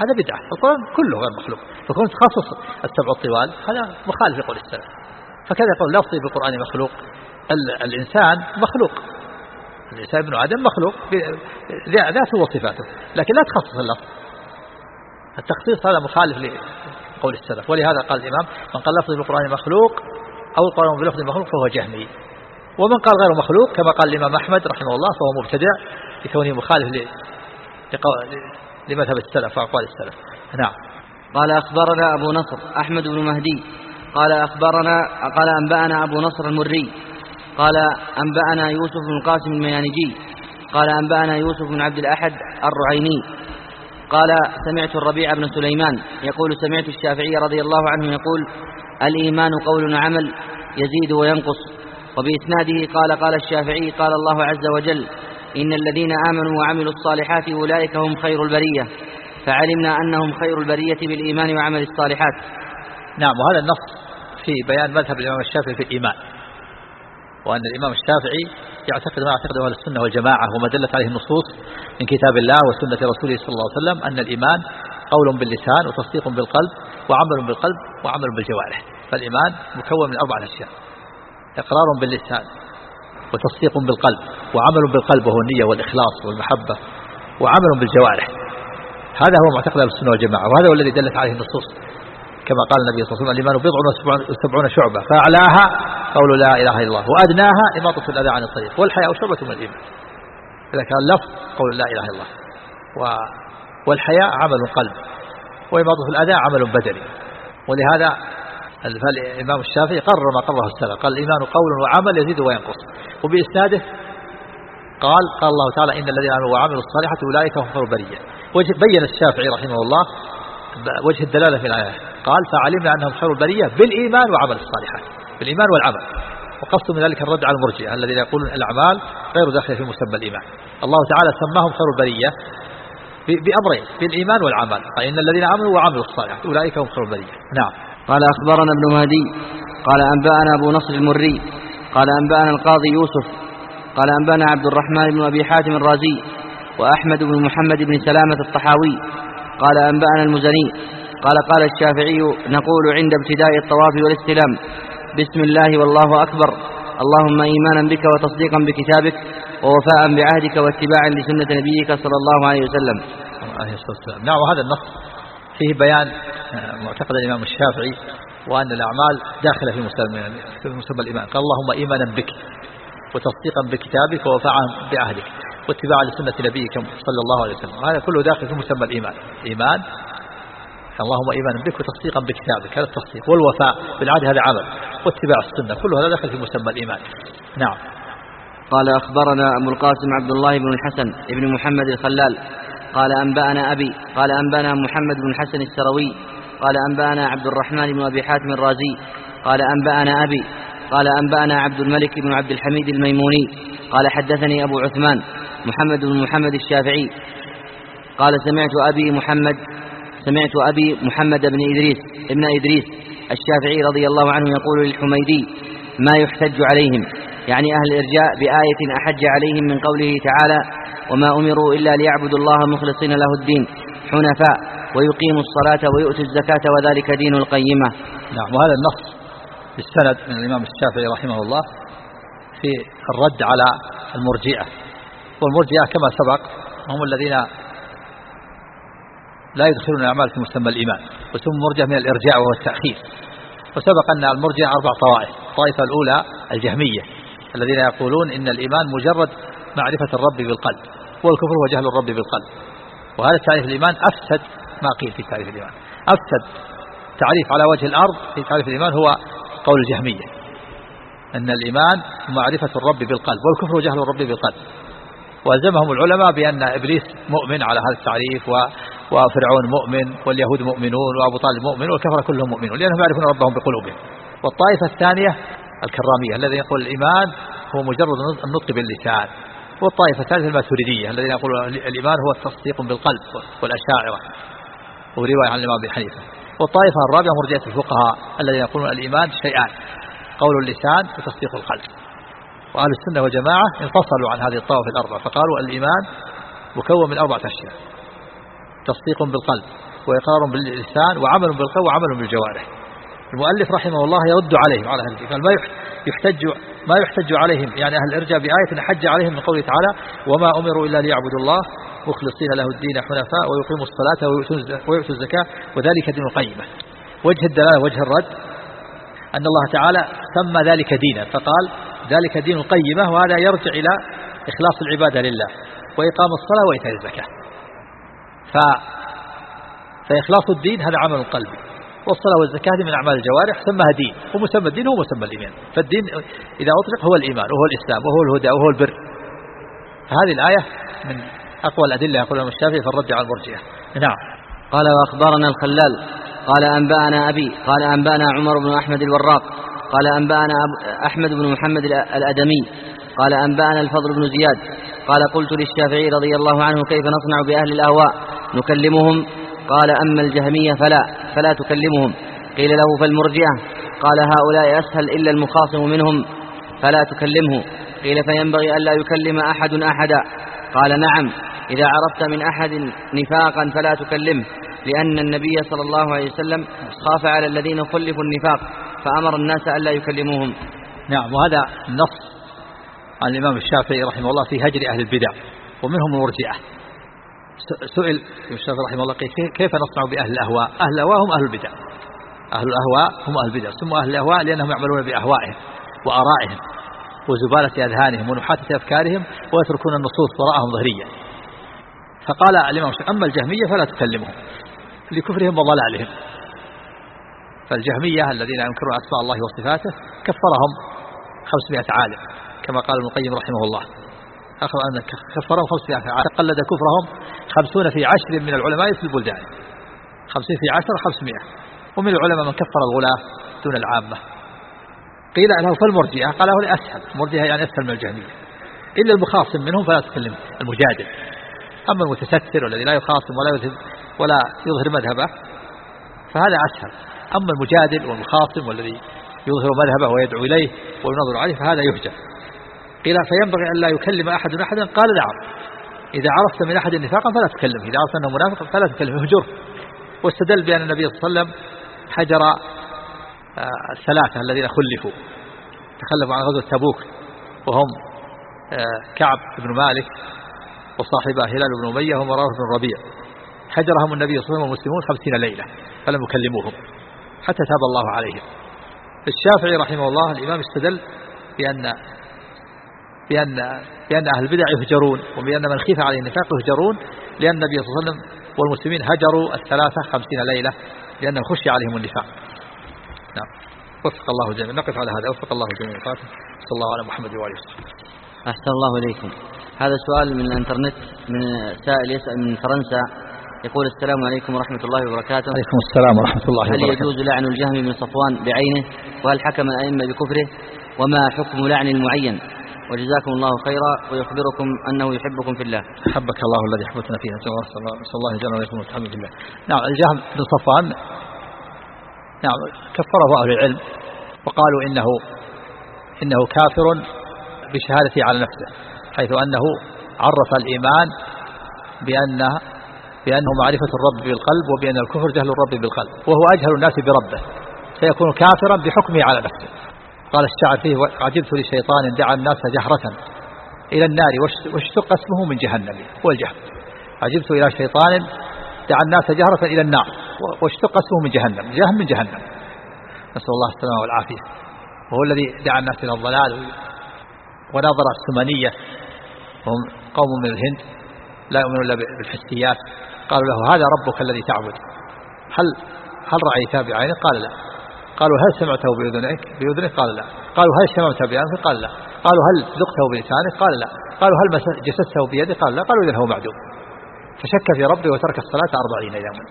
هذا بدعة. القرآن كله غير مخلوق. فكون تخصص السبع الطوال هذا مخالف لقول السلف. فكذا يقول لفظي بالقرآن مخلوق. الإنسان مخلوق. الإنسان ابن آدم مخلوق ذاته وصفاته. لكن لا تخصص اللفظ. التخصيص هذا مخالف لقول السلف. ولهذا قال الإمام من قال لفظي بالقرآن مخلوق أو القرآن بلفظ مخلوق فهو جهمي. ومن قال غير مخلوق كما قال الإمام أحمد رحمه الله فهو مبتدع لكونه مخالف لمذهب السلف وأقوال السلف. نعم. قال أخبرنا أبو نصر أحمد بن مهدي. قال أخبرنا قال أنبأنا أبو نصر المري. قال أنبأنا يوسف بن القاسم الميانجي. قال أنبأنا يوسف بن عبد الأحد الرعيني قال سمعت الربيع بن سليمان يقول سمعت الشافعي رضي الله عنه يقول الإيمان قول وعمل يزيد وينقص وبإسناده قال قال الشافعي قال الله عز وجل إن الذين آمنوا وعملوا الصالحات أولئك هم خير البرية فعلمنا أنهم خير البرية بالإيمان وعمل الصالحات نعم وهذا النص في بيان مذهب الإمام الشافعي في الإيمان وأن الإمام الشافعي يعتقد ما يعتقده أهل السنة والجماعة وما دلت عليه النصوص من كتاب الله وسنة رسوله صلى الله عليه وسلم أن الإيمان قول باللسان وتصديق بالقلب وعمل بالقلب وعمل بالجوارح. فالإيمان مكون من أربعة أشياء. إقرار باللسان وتصديق بالقلب وعمل بالقلب وهو النية والإخلاص والمحبة وعمل بالجوارح. هذا هو معتقد السنة والجماعة وهذا هو الذي دلت عليه النصوص. كما قال النبي صلى الله عليه وسلم الإيمان بضع وسبعون شعبة. فأعلاها قول لا إله إلا الله. وأدناها إماطة الأذى عن الطريق. والحياء شعبة من الإيمان. إذا كان لفظ قول لا إله إلا الله. والحياء عمل قلب. وإماطة الأذى عمل بدني. ولهذا فالإمام الشافعي قرر ما قرره السلف. قال الإيمان قول وعمل يزيد وينقص. وبإسناده قال قال الله تعالى إن الذين آمنوا وعملوا الصالحات أولئك هم خير البرية بين الشافعي رحمه الله وجه الدلالة في الآية. قال فعلمنا أنهم خير البرية بالإيمان وعمل الصالحات. بالإيمان والعمل. وقصد من ذلك الرد على المرجئة الذين يقولون الأعمال غير داخلة في مسمى الإيمان. الله تعالى سماهم خير البرية بأمرين بالإيمان والعمل. فإن الذين آمنوا وعملوا الصالحات أولئك هم خير البرية نعم. قال أخبرنا ابن مهدي قال أنبأنا أبو نصر المري قال أنبأنا القاضي يوسف قال أنبأنا عبد الرحمن بن أبي حاتم الرازي وأحمد بن محمد بن سلامة الطحاوي. قال أنبأنا المزني قال قال الشافعي نقول عند ابتداء الطواف والاستلام بسم الله والله أكبر. اللهم إيمانا بك وتصديقا بكتابك ووفاء بعهدك واتباعا لسنة نبيك صلى الله عليه وسلم. نعم وهذا النص فيه بيان آه، معتقد الإمام الشافعي وأن الأعمال داخلة في مسمى الإيمان. قال اللهم إيمانا بك وتصديقا بكتابك ووفاء بعهدك واتباعا لسنة نبيك صلى الله عليه وسلم. هذا كله داخل في مسمى الإيمان. إيمان اللهم إيمانا بك وتصديقا بكتابك هذا التصديق والوفاء بالعهد هذا عمل واتباع السنة كل هذا داخل في مسمى الإيمان. نعم. قال أخبرنا أبو القاسم عبد الله بن الحسن ابن محمد الخلال قال أنبأنا أبي قال أنبأنا محمد بن حسن السروي قال أنبأنا عبد الرحمن بن أبي حاتم الرازي قال أنبأنا أبي قال أنبأنا عبد الملك بن عبد الحميد الميموني قال حدثني أبو عثمان محمد بن محمد الشافعي قال سمعت أبي محمد سمعت أبي محمد بن إدريس ابن إدريس الشافعي رضي الله عنه يقول للحميدي ما يحتج عليهم يعني أهل الإرجاء بآية أحج عليهم من قوله تعالى وما أمروا إلا ليعبدوا الله مخلصين له الدين حنفاء ويقيموا الصلاة ويؤتوا الزكاة وذلك دين القيمة. نعم وهذا النص السند من الإمام الشافعي رحمه الله في الرد على المرجئة والمرجئة كما سبق هم الذين لا يدخلون الأعمال في مسمى الإيمان وسموا مرجئة من الإرجاء وهو التأخير. وسبق أن المرجئة أربع طوائف الطائفة الأولى الجهمية الذين يقولون إن الإيمان مجرد معرفة الرب بالقلب والكفر هو جهل الرب بالقلب. وهذا تعريف الإيمان أفسد ما قيل في تعريف الإيمان. أفسد تعريف على وجه الأرض في تعريف الإيمان هو قول الجهمية أن الإيمان معرفة الرب بالقلب والكفر جهل الرب بالقلب. وألزمهم العلماء بأن إبليس مؤمن على هذا التعريف و وفرعون مؤمن واليهود مؤمنون وأبو طالب مؤمن والكفر كلهم مؤمنون لأنهم يعرفون ربهم بقلوبهم. والطائفة الثانية الكرامية الذي يقول الإيمان هو مجرد النطق باللسان. والطائفة الثالثة الماتريدية الذين يقولون الإيمان هو التصديق بالقلب والأشاعرة. ورواية عن الإمام أبي حنيفة. والطائفة الرابعة مرجئة الفقهاء الذين يقولون الإيمان شيئان. قول اللسان وتصديق القلب. وأهل السنة والجماعة انفصلوا عن هذه الطوائف الأربعة فقالوا الإيمان مكون من أربعة أشياء. تصديق بالقلب وإقرار باللسان وعمل بالقلب وعمل بالجوارح. المؤلف رحمه الله يرد عليهم على هذه قال ما يحتج ما يحتج عليهم. يعني أهل الإرجاء بآية حج عليهم من قوله تعالى وما أمروا إلا ليعبدوا الله مخلصين له الدين حنفاء ويقيموا الصلاة ويؤتوا الزكاة وذلك دين القيمة. وجه الدلالة وجه الرد أن الله تعالى سمى ذلك دينا فقال ذلك دين القيمة وهذا يرجع إلى إخلاص العبادة لله وإقام الصلاة وإيتاء الزكاة. ف فإخلاص الدين هذا عمل قلبي. والصلاة والزكاة من أعمال الجوارح سماها دين. ومسمى الدين هو مسمى الإيمان. فالدين إذا أطلق هو الإيمان وهو الإسلام وهو الهدى وهو البر. هذه الآية من أقوى الأدلة يقول الشافعي في الرد على المرجئة. نعم. قال وأخبرنا الخلال. قال أنبأنا أبي. قال أنبأنا عمر بن أحمد الوراق. قال أنبأنا أحمد بن محمد الأدمي. قال أنبأنا الفضل بن زياد. قال قلت للشافعي رضي الله عنه كيف نصنع بأهل الأهواء؟ نكلمهم. قال أما الجهمية فلا فلا تكلمهم. قيل له فالمرجئة؟ قال هؤلاء أسهل إلا المخاصم منهم فلا تكلمه. قيل فينبغي ألا يكلم أحد أحدا؟ قال نعم. إذا عرفت من أحد نفاقا فلا تكلمه لأن النبي صلى الله عليه وسلم خاف على الذين خلفوا النفاق فأمر الناس ألا يكلموهم. نعم وهذا النص عن الإمام الشافعي رحمه الله في هجر أهل البدع ومنهم المرجئة سئل الشافعي رحمه الله كيف نصنع بأهل الأهواء؟ أهل الأهواء هم أهل البدع. أهل الأهواء هم أهل البدع. سموا أهل الأهواء لأنهم يعملون بأهوائهم وآرائهم وزبالة أذهانهم ونحاتة أفكارهم ويتركون النصوص وراءهم ظهريا فقال الإمام أما الجهمية فلا تكلمهم لكفرهم وضلالهم. فالجهمية الذين ينكرون أسماء الله وصفاته كفرهم 500 عالم. كما قال ابن القيم رحمه الله. أخذ أن كفرهم 500 عالم تقلد كفرهم 50 في عشر من العلماء في البلدان. 50 في عشر 500 ومن العلماء من كفر الغلاة دون العامة. قيل له فالمرجئة قال له أسهل المرجئة يعني أسهل من الجهمية. إلا المخاصم منهم فلا تكلم المجادل. أما المتستر والذي لا يخاصم ولا يذهب ولا يظهر مذهبه فهذا أسهل. أما المجادل والمخاصم والذي يظهر مذهبه ويدعو إليه وينظر عليه فهذا يهجر قيل فينبغي أن لا يكلم أحد أحدا؟ قال نعم إذا عرفت من أحد نفاقا فلا تكلمه إذا عرفت أنه منافق فلا تكلمه اهجره واستدل بأن النبي صلى الله عليه وسلم حجر آه، الثلاثة الذين خلفوا. تخلفوا عن غزوة تبوك وهم آه، كعب بن مالك وصاحبه هلال بن أمية ومرارة بن الربيع حجرهم النبي صلى الله عليه وسلم والمسلمون خمسين ليلة فلم يكلموهم حتى تاب الله عليهم. الشافعي رحمه الله الإمام استدل بأن بأن بأن أهل البدع يهجرون وبأن من خيف عليه النفاق يهجرون لأن النبي صلى الله عليه وسلم والمسلمين هجروا الثلاثة خمسين ليلة لأنه خشي عليهم النفاق. نعم. وفق الله جميعا. نقف على هذا. وفق الله جميعا. صلى الله على محمد وآله وسلم أحسن الله إليكم. هذا سؤال من الإنترنت من سائل يسأل من فرنسا. يقول السلام عليكم ورحمة الله وبركاته. عليكم السلام ورحمة الله وبركاته. هل يجوز لعن الجهم بن صفوان بعينه؟ وهل حكم الأئمة بكفره؟ وما حكم لعن المعين؟ وجزاكم الله خيرا ويخبركم أنه يحبكم في الله. حبك الله الذي حبتنا فيه نسأل الله جل وعلا في الله. نعم الجهم بن صفوان نعم كفره أهل العلم وقالوا إنه إنه كافر بشهادته على نفسه حيث أنه عرف الإيمان بأنه بأنه معرفة الرب بالقلب وبأن الكفر جهل الرب بالقلب وهو أجهل الناس بربه فيكون كافرا بحكمه على نفسه. قال الشاعر فيه عجبت لشيطان دعا الناس جهرة إلى النار. واشتق اسمه من جهنم والجهل عجبت إلى شيطان دعا الناس جهرة إلى النار. واشتق اسمه من جهنم جهل من جهنم. نسأل الله السلامة والعافية. وهو الذي دعا الناس إلى الضلال ونظر السمنية. وهم قوم من الهند لا يؤمنون إلا بالحسيات. قالوا له هذا ربك الذي تعبد. هل هل رأيته بعينك قال لا. قالوا هل سمعته بأذنك بأذنك قال لا. قالوا هل شممت بأنفك؟ قال لا. قالوا هل ذقته بلسانك؟ قال لا. قالوا هل جسسته بيدك؟ قال لا. قالوا إذا هو معدوم. فشك في ربه وترك الصلاة أربعين يوما.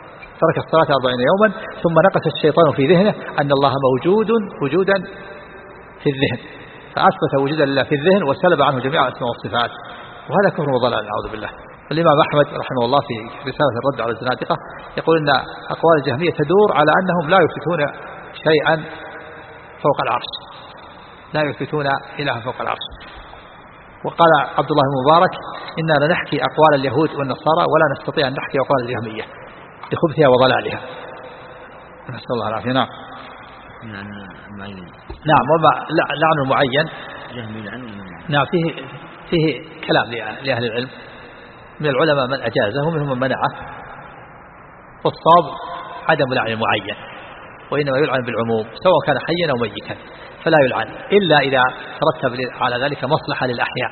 ترك الصلاة أربعين يوما ثم نقص الشيطان في ذهنه أن الله موجود وجودا في الذهن. فأثبت وجود الله في الذهن وسلب عنه جميع الأسماء والصفات. وهذا كفر وضلال نعوذ بالله. الإمام أحمد رحمه الله في رسالة الرد على الزنادقة يقول أن أقوال الجهمية تدور على أنهم لا يثبتون شيئا فوق العرش. لا يثبتون إلها فوق العرش. وقال عبد الله المبارك إنا لنحكي أقوال اليهود والنصارى ولا نستطيع أن نحكي أقوال الجهمية لخبثها وضلالها. نسأل الله العافية. نعم. نعم وما لعن المعين نعم فيه فيه كلام لأهل العلم. من العلماء من أجازه ومنهم من منعه. والصواب عدم لعن المعين وإنما يلعن بالعموم سواء كان حيا أو ميتا فلا يلعن إلا إذا ترتب على ذلك مصلحة للأحياء.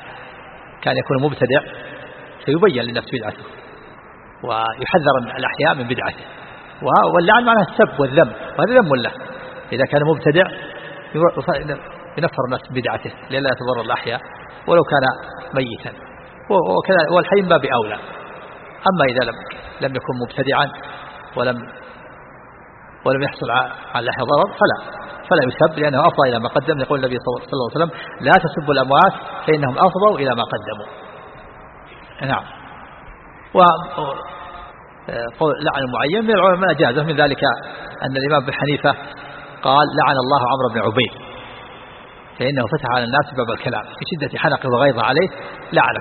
كان يكون مبتدع فيبين للنفس بدعته ويحذر الأحياء من بدعته. واللعن معناه السب والذم وهذا ذم له. إذا كان مبتدع ينفر الناس بدعته لئلا يتضرر الأحياء ولو كان ميتا. وكذا والحي باب أولى. أما إذا لم لم يكن مبتدعا ولم ولم يحصل على لحية ضرر فلا. فلا يسب لأنه أفضى إلى ما قدم يقول النبي صلى الله عليه وسلم لا تسبوا الأموات فإنهم أفضوا إلى ما قدموا. نعم. و قول لعن معين من العلماء جازه من ذلك أن الإمام ابن حنيفة قال لعن الله عمرو بن عبيد. فإنه فتح على الناس باب الكلام في شدة حنقه وغيظه عليه لعن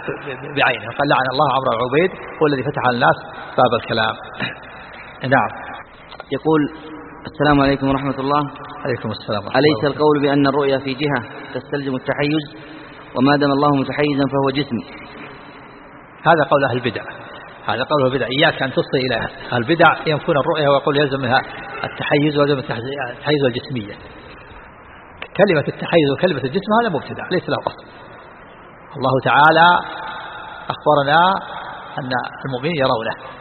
بعينه قال لعن الله عمرو بن عبيد هو الذي فتح على الناس باب الكلام. نعم. يقول السلام عليكم ورحمة الله. عليكم السلام ورحمة أليس القول بأن الرؤيا في جهة تستلزم التحيز؟ وما دام الله متحيزا فهو جسم. هذا قول أهل البدع. هذا قول البدع. إياك أن تصل إلى البدع. ينفون الرؤيا ويقول يلزم منها التحيز ويلزم التحيز والجسمية كلمة التحيز وكلمة الجسم هذا مبتدع ليس له أصل. الله تعالى أخبرنا أن المؤمنين يرونه.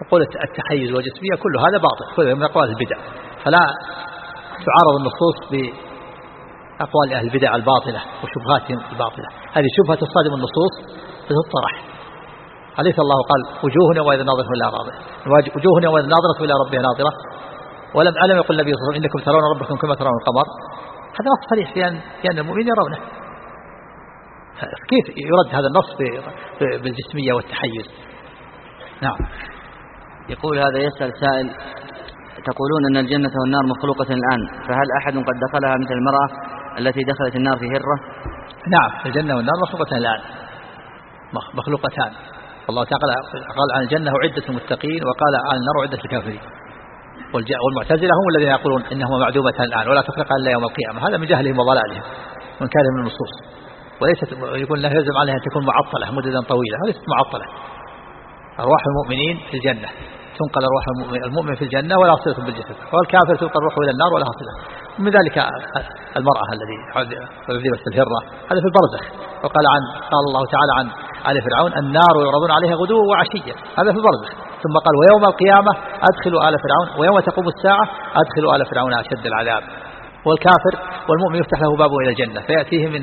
وقول التحيز والجسمية كل هذا باطل كل من أقوال البدع. فلا تعارض النصوص بأقوال أهل البدع الباطلة وشبهاتهم الباطلة. هذه شبهة تصادم النصوص فتطرح أليس الله قال وجوه يومئذ ناظرة إلى راضية وجوه يومئذ ناظرة إلى ربها ناظرة. ولم ألم يقول النبي صلى الله عليه وسلم إنكم ترون ربكم كما ترون القمر. هذا نص صريح في أن, في أن المؤمنين يرونه. كيف يرد هذا النص بالجسمية والتحيز؟ نعم. يقول هذا يسأل سائل تقولون أن الجنة والنار مخلوقة الآن فهل أحد قد دخلها مثل المرأة التي دخلت النار في هرة؟ نعم الجنة والنار مخلوقتان الآن مخلوقتان. الله تعالى قال عن الجنة عدة المتقين وقال عن النار عدة الكافرين والمعتزلة هم الذين يقولون إنهما معدومتان الآن ولا تفرق إلا يوم القيامة. هذا من جهلهم وضلالهم من كان من النصوص وليست يقول لا يلزم عليها أن تكون معطلة مددا طويلة ليست معطلة. أرواح المؤمنين في الجنة. تنقل أرواح المؤمن, المؤمن في الجنة ولا صلة بالجسد والكافر تنقل روحه إلى النار ولا صلة من ذلك المرأة الذي عذبت الهرة. هذا في البرزخ. وقال عن قال الله تعالى عن آل فرعون النار يعرضون عليها غدوا وعشيا هذا في البرزخ. ثم قال ويوم القيامة أدخلوا آل فرعون. ويوم تقوم الساعة أدخلوا آل فرعون أشد العذاب. والكافر والمؤمن يفتح له باب إلى الجنة. فيأتيه من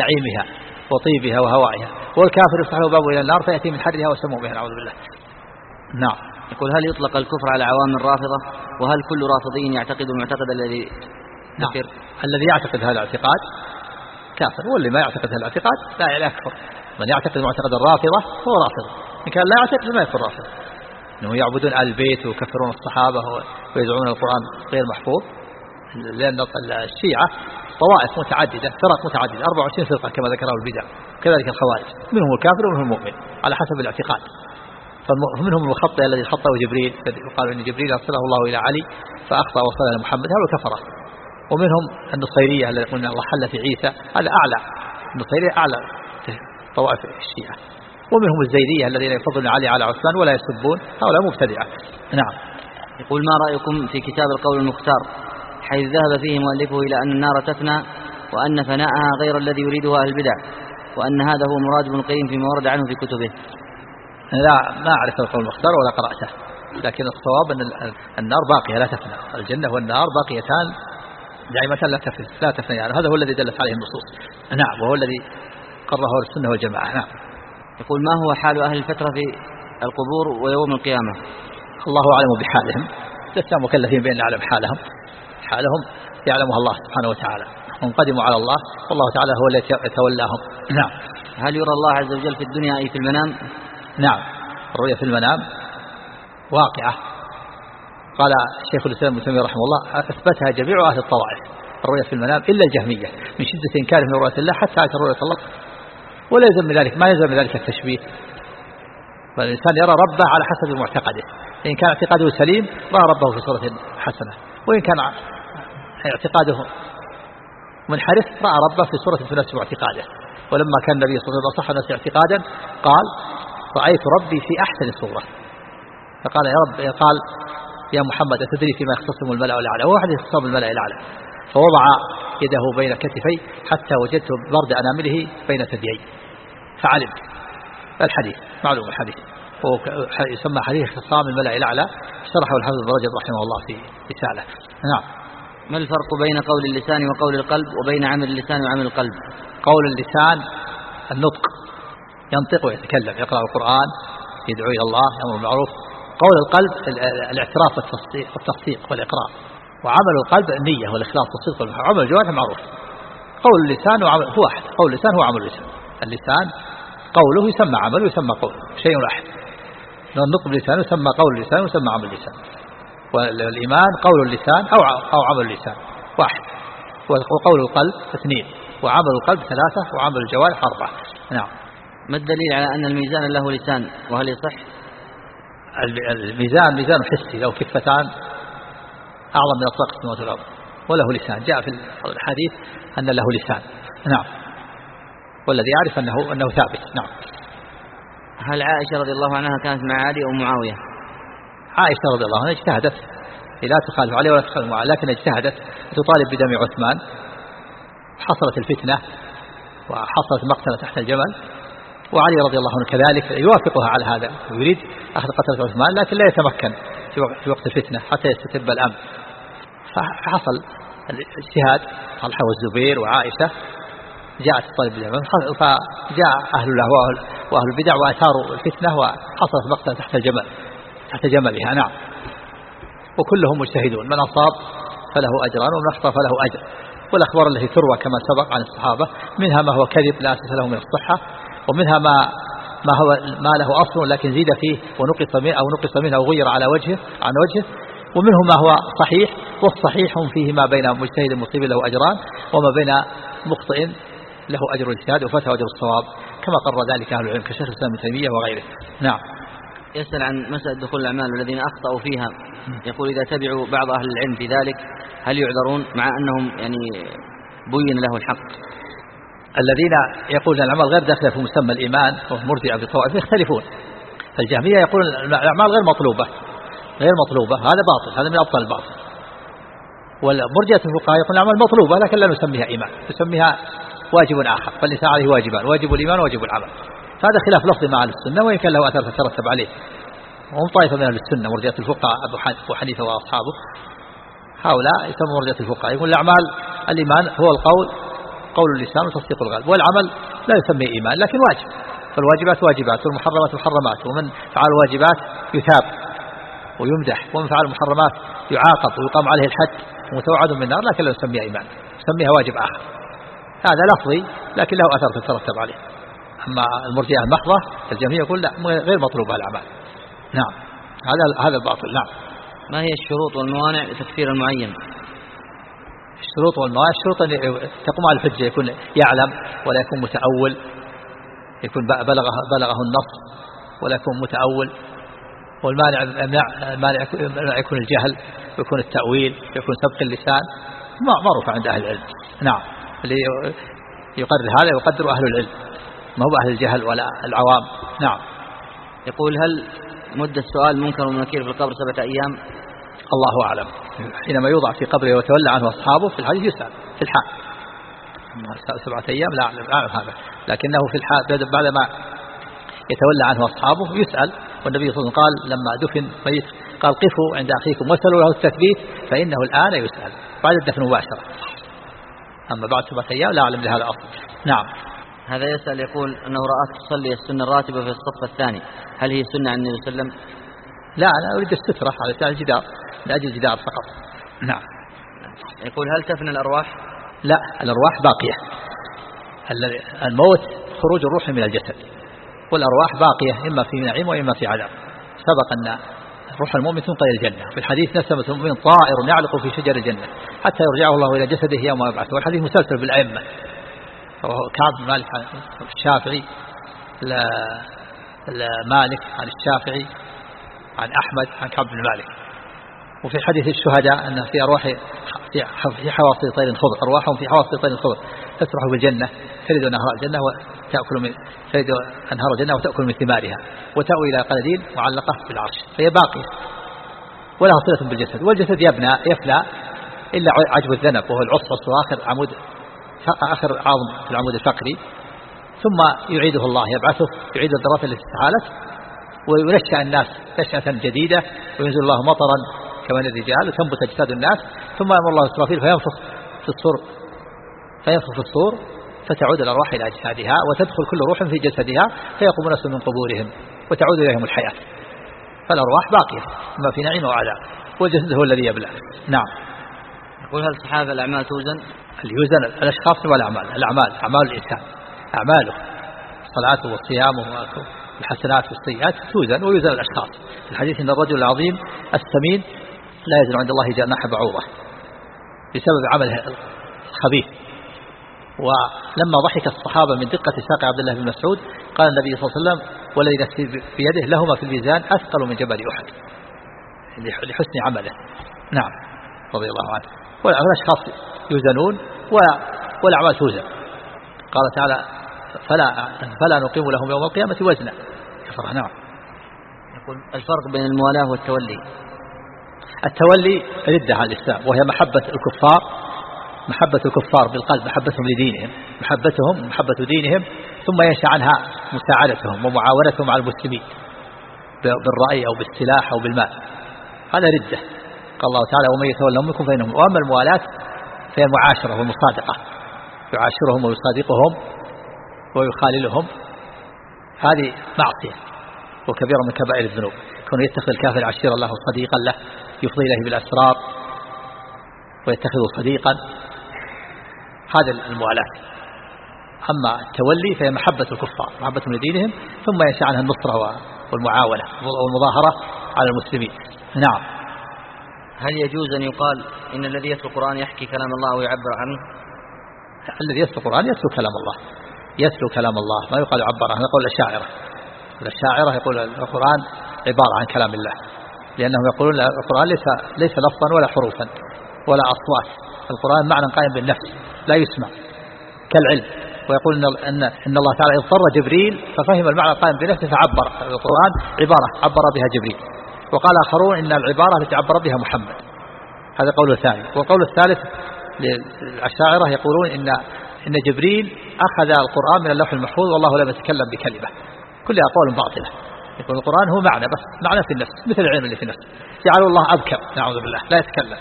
نعيمها. وطيبها وهوائها. والكافر يفتح له باب إلى النار فيأتيه من حرها وسمومها نعوذ بالله. نعم. يقول هل يطلق الكفر على عوام الرافضة؟ وهل كل رافضي يعتقد المعتقد الذي نعم. الذي يعتقد هذا الاعتقاد كافر واللي ما يعتقد هذا الاعتقاد لا يكفر من يعتقد معتقد الرافضة هو رافض. إن كان لا يعتقد ما يكون رافض. أنه يعبدون آل البيت ويكفرون الصحابة ويدعون القرآن غير محفوظ لأن الشيعة طوائف متعددة فرق متعددة 24 فرقة كما ذكره البدع كذلك الخوارج. منهم الكافر ومنهم المؤمن على حسب الاعتقاد. فمنهم المخطئ الذي خطأه جبريل وقالوا أن جبريل أرسله الله إلى علي فأخطأ وصل محمد هؤلاء كفرة. ومنهم النصيرية الذي يقولون الله حل في عيسى هذا أعلى. النصيرية أعلى طوائف الشيعة. ومنهم الزيدية الذين يفضلون علي على عثمان ولا يسبون هؤلاء مبتدعة. نعم. يقول ما رأيكم في كتاب القول المختار؟ حيث ذهب فيه مؤلفه إلى أن النار تفنى وأن فناءها غير الذي يريده أهل البدع وأن هذا هو مراد ابن القيم فيما ورد عنه في كتبه. لا ما أعرف القول المختار ولا قرأته لكن الصواب أن النار باقية لا تفنى. الجنة والنار باقيتان دائمة لا تفنى لا تفنى يعني هذا هو الذي دلت عليه النصوص. نعم وهو الذي قرره السنة والجماعة. نعم. يقول ما هو حال أهل الفترة في القبور ويوم القيامة؟ الله أعلم بحالهم. لسنا مكلفين بأن نعلم حالهم. حالهم يعلمها الله سبحانه وتعالى. هم قدموا على الله والله تعالى هو الذي يتولاهم. نعم. هل يرى الله عز وجل في الدنيا أي في المنام؟ نعم. الرؤية في المنام واقعة. قال شيخ الإسلام ابن تيمية رحمه الله أثبتها جميع أهل الطوائف الرؤية في المنام إلا الجهمية من شدة إنكارهم من رؤية الله حتى أتى رؤية الله. ولا يلزم من ذلك ما يلزم من ذلك التشبيه. فالإنسان يرى ربه على حسب معتقده إن كان اعتقاده سليم رأى ربه في صورة حسنة. وإن كان اعتقاده منحرف رأى ربه في صورة تناسب اعتقاده ولما كان النبي صلى الله عليه وسلم أصح الناس اعتقادا قال رأيت ربي في أحسن صورة. فقال يا رب قال يا محمد أتدري فيما يختصم الملأ الأعلى هو أحد يختصم الملأ الأعلى فوضع يده بين كتفي حتى وجدت برد أنامله بين ثديي فعلمت. الحديث معلوم الحديث. ويسمى حديث خصام الملأ الأعلى شرحه الحافظ ابن رجب رحمه الله في رسالة. نعم. ما الفرق بين قول اللسان وقول القلب وبين عمل اللسان وعمل القلب؟ قول اللسان النطق ينطق ويتكلم يقرأ القرآن يدعو إلى الله يأمر بالمعروف. قول القلب الاعتراف والتصديق, والتصديق والإقرار. وعمل القلب النية والإخلاص والصدق عمل الجوارح معروف. قول اللسان وعمل هو واحد قول اللسان هو عمل اللسان. اللسان قوله يسمى عمل ويسمى قول. شيء واحد. النطق باللسان يسمى قول اللسان ويسمى عمل اللسان. والإيمان قول اللسان أو أو عمل اللسان. واحد. وقول القلب اثنين. وعمل القلب ثلاثة. وعمل الجوارح أربعة. نعم. ما الدليل على أن الميزان له لسان؟ وهل يصح؟ الميزان ميزان حسي. له كفتان أعظم من أطلاق السماوات والأرض. وله لسان. جاء في الحديث أن له لسان. نعم. والذي يعرف أنه, أنه ثابت. نعم. هل عائشة رضي الله عنها كانت مع علي أو معاوية؟ عائشة رضي الله عنها اجتهدت. لا تخالف عليه ولا تخالف معاوية لكن اجتهدت. تطالب بدم عثمان. حصلت الفتنة وحصلت مقتلة تحت الجمل. وعلي رضي الله عنه كذلك يوافقها على هذا. ويريد أخذ قتلة عثمان لكن لا يتمكن في وقت الفتنة حتى يستتب الأمن فحصل الاجتهاد طلحة والزبير وعائشة. جاءت الطالب بالعلم فجاء أهل الأهواء وأهل البدع وأثاروا الفتنة وحصلت مقتل تحت الجمل تحت جملها نعم. وكلهم مجتهدون من أصاب فله أجران ومن أخطأ فله أجر. والأخبار التي تروى كما سبق عن الصحابة منها ما هو كذب لا أساس له من الصحة ومنها ما ما هو ما له أصل لكن زيد فيه ونقص منه أو نقص منه أو غير على وجهه عن وجهه ومنه ما هو صحيح والصحيح فيه ما بين مجتهد مصيب له أجران وما بين مخطئ له أجر الاجتهاد وفتى أجر الصواب كما قرر ذلك أهل العلم كشيخ الإسلام ابن تيمية وغيره. نعم. يسأل عن مسألة دخول الأعمال والذين أخطأوا فيها. يقول إذا تبعوا بعض أهل العلم في ذلك هل يعذرون مع أنهم يعني بين له الحق؟ الذين يقولون الأعمال غير داخلة في مسمى الإيمان ومرجع بطوائف يختلفون. الجهمية يقول الأعمال غير مطلوبة. غير مطلوبة هذا باطل هذا من أبطال الباطل. والمرجئة الفقهاء يقول الأعمال مطلوبة لكن لا نسميها إيمان نسميها واجب آخر فالإنسان عليه واجبان واجب الإيمان وواجب العمل. هذا خلاف لفظي مع أهل السنة وإن كان له أثر تترتب عليه. وهم طائفة من أهل السنة مرجئة الفقهاء أبو حنيفة وأصحابه. هؤلاء يسمون مرجئة الفقهاء يقول الأعمال الإيمان هو القول قول اللسان وتصديق القلب والعمل لا يسمى إيمان لكن واجب. فالواجبات واجبات والمحرمات محرمات ومن فعل الواجبات يثاب ويمدح ومن فعل المحرمات يعاقب ويقام عليه الحد ومتوعد من النار لكن لا يسميها إيمان. يسميها واجب آخر. هذا لفظي لكن له أثر تترتب عليه. أما المرجئة المحضة الجميع يقول لا غير مطلوبة الأعمال نعم. هذا هذا الباطل. نعم. ما هي الشروط والموانع لتكفير المعين؟ الشروط والموانع الشروط أن تقوم على الحجة يكون يعلم ولا يكون متأول. يكون بلغه بلغه النص ولا يكون متأول. والمانع المانع يكون الجهل ويكون التأويل ويكون سبق اللسان. معروف عند أهل العلم. نعم. اللي يقرر هذا يقدر أهل العلم. ما هو أهل الجهل ولا العوام. نعم. يقول هل مدة السؤال منكر ونكير في القبر سبعة أيام؟ الله أعلم. حينما يوضع في قبره ويتولى عنه أصحابه في الحديث يسأل في الحال. سبعة أيام لا أعلم, أعلم هذا. لكنه في الحال بعدما يتولى عنه أصحابه يسأل. والنبي صلى الله عليه وسلم قال لما دفن ميت قال قفوا عند أخيكم واسألوا له التثبيت فإنه الآن يسأل. بعد الدفن مباشرة. أما بعد سبعة أيام لا أعلم لهذا أصل نعم. هذا يسأل يقول أنه رأت تصلي السنة الراتبة في الصف الثاني. هل هي سنة عن النبي صلى الله عليه وسلم؟ لا أنا أريد السترة على الجدار لأجل الجدار فقط. نعم. يقول هل تفنى الأرواح؟ لا الأرواح باقية. الموت خروج الروح من الجسد والأرواح باقية إما في نعيم وإما في عذاب. سبق أن روح المؤمن تنقل الجنة. في الحديث نسمة المؤمن طائر يعلق في شجر الجنة. حتى يرجعه الله إلى جسده يوم يبعث. والحديث مسلسل بالأئمة. كعب بن مالك عن الشافعي مالك عن الشافعي عن أحمد عن كعب بن مالك. وفي حديث الشهداء أن في أرواح في حواصل طير خضر أرواحهم في حواصل طير خضر. تسرح بالجنة. ترد أنهار الجنة وتأكل من ترد أنهار الجنة وتأكل من ثمارها وتأوي إلى قلدين معلقة بالعرش فهي باقية. ولها صلة بالجسد. والجسد يبنى يفنى إلا عجب الذنب وهو العصب وآخر عمود آخر عظم في العمود الفقري. ثم يعيده الله يبعثه يعيد الذرات التي استحالت وينشأ الناس نشأة جديدة وينزل الله مطرا كمان الرجال وتنبت أجساد الناس. ثم يأمر الله إسرافيل فينفخ في الصور فينفخ في الصور. فتعود الأرواح إلى أجسادها وتدخل كل روح في جسدها فيقوم ناس من قبورهم وتعود إليهم الحياة. فالأرواح باقية إما في نعيم وعذاب والجسد هو الذي يبلى نعم. يقول هل صحابة الأعمال توزن؟ يوزن الأشخاص والأعمال الأعمال أعمال الإنسان أعماله. صلاته وصيامه الحسنات والسيئات توزن ويوزن الأشخاص. في الحديث أن الرجل العظيم السمين لا يزن عند الله جناح بعوضة بسبب عمله الخبيث. ولما ضحك الصحابة من دقة ساق عبد الله بن مسعود قال النبي صلى الله عليه وسلم والذي نفسي بيده لهما في الميزان أثقل من جبل أحد. لحسن عمله. نعم. رضي الله عنه. والأشخاص يوزنون والأعمال توزن. قال تعالى فلا فلا نقيم لهم يوم القيامة وزنا. نعم. يقول الفرق بين الموالاة والتولي. التولي ردة على الإسلام وهي محبة الكفار محبة الكفار بالقلب محبتهم لدينهم محبتهم محبة دينهم ثم ينشأ عنها مساعدتهم ومعاونتهم على المسلمين بالرأي أو بالسلاح أو بالمال. هذا ردة. قال الله تعالى ومن يتولهم منكم فإنهم وأما الموالاة فهي المعاشرة والمصادقة. يعاشرهم ويصادقهم ويخاللهم. هذه معصية وكبيرة من كبائر الذنوب. كونه يتخذ الكافر عشيرا له صديقا له يفضي إليه بالأسرار ويتخذه صديقا هذا الموالاة. أما التولي فهي محبة الكفار محبة لدينهم ثم ينشأ عنها النصرة والمعاونة والمظاهرة على المسلمين. نعم. هل يجوز أن يقال إن الذي يتلو القرآن يحكي كلام الله ويعبر عنه؟ الذي يتلو القرآن يتلو كلام الله. يتلو كلام الله. ما يقال يعبر عنه يقول الشاعرة. الشاعرة يقول القرآن عبارة عن كلام الله. لأنهم يقولون القرآن ليس ليس لفظا ولا حروفا ولا أصوات. القرآن معنى قائم بالنفس لا يسمع كالعلم. ويقول إن, إن, الله تعالى اضطر جبريل ففهم المعنى القائم بنفسه فعبر القرآن عبارة عبر بها جبريل. وقال آخرون إن العبارة التي عبر بها محمد. هذا قول الثاني. والقول الثالث للعشاعرة يقولون إن إن جبريل أخذ القرآن من اللوح المحفوظ والله لم يتكلم بكلمة. كلها أقوال باطلة. يقول القرآن هو معنى بس معنى في النفس مثل العلم اللي في النفس. جعل الله أبكر نعوذ بالله لا يتكلم.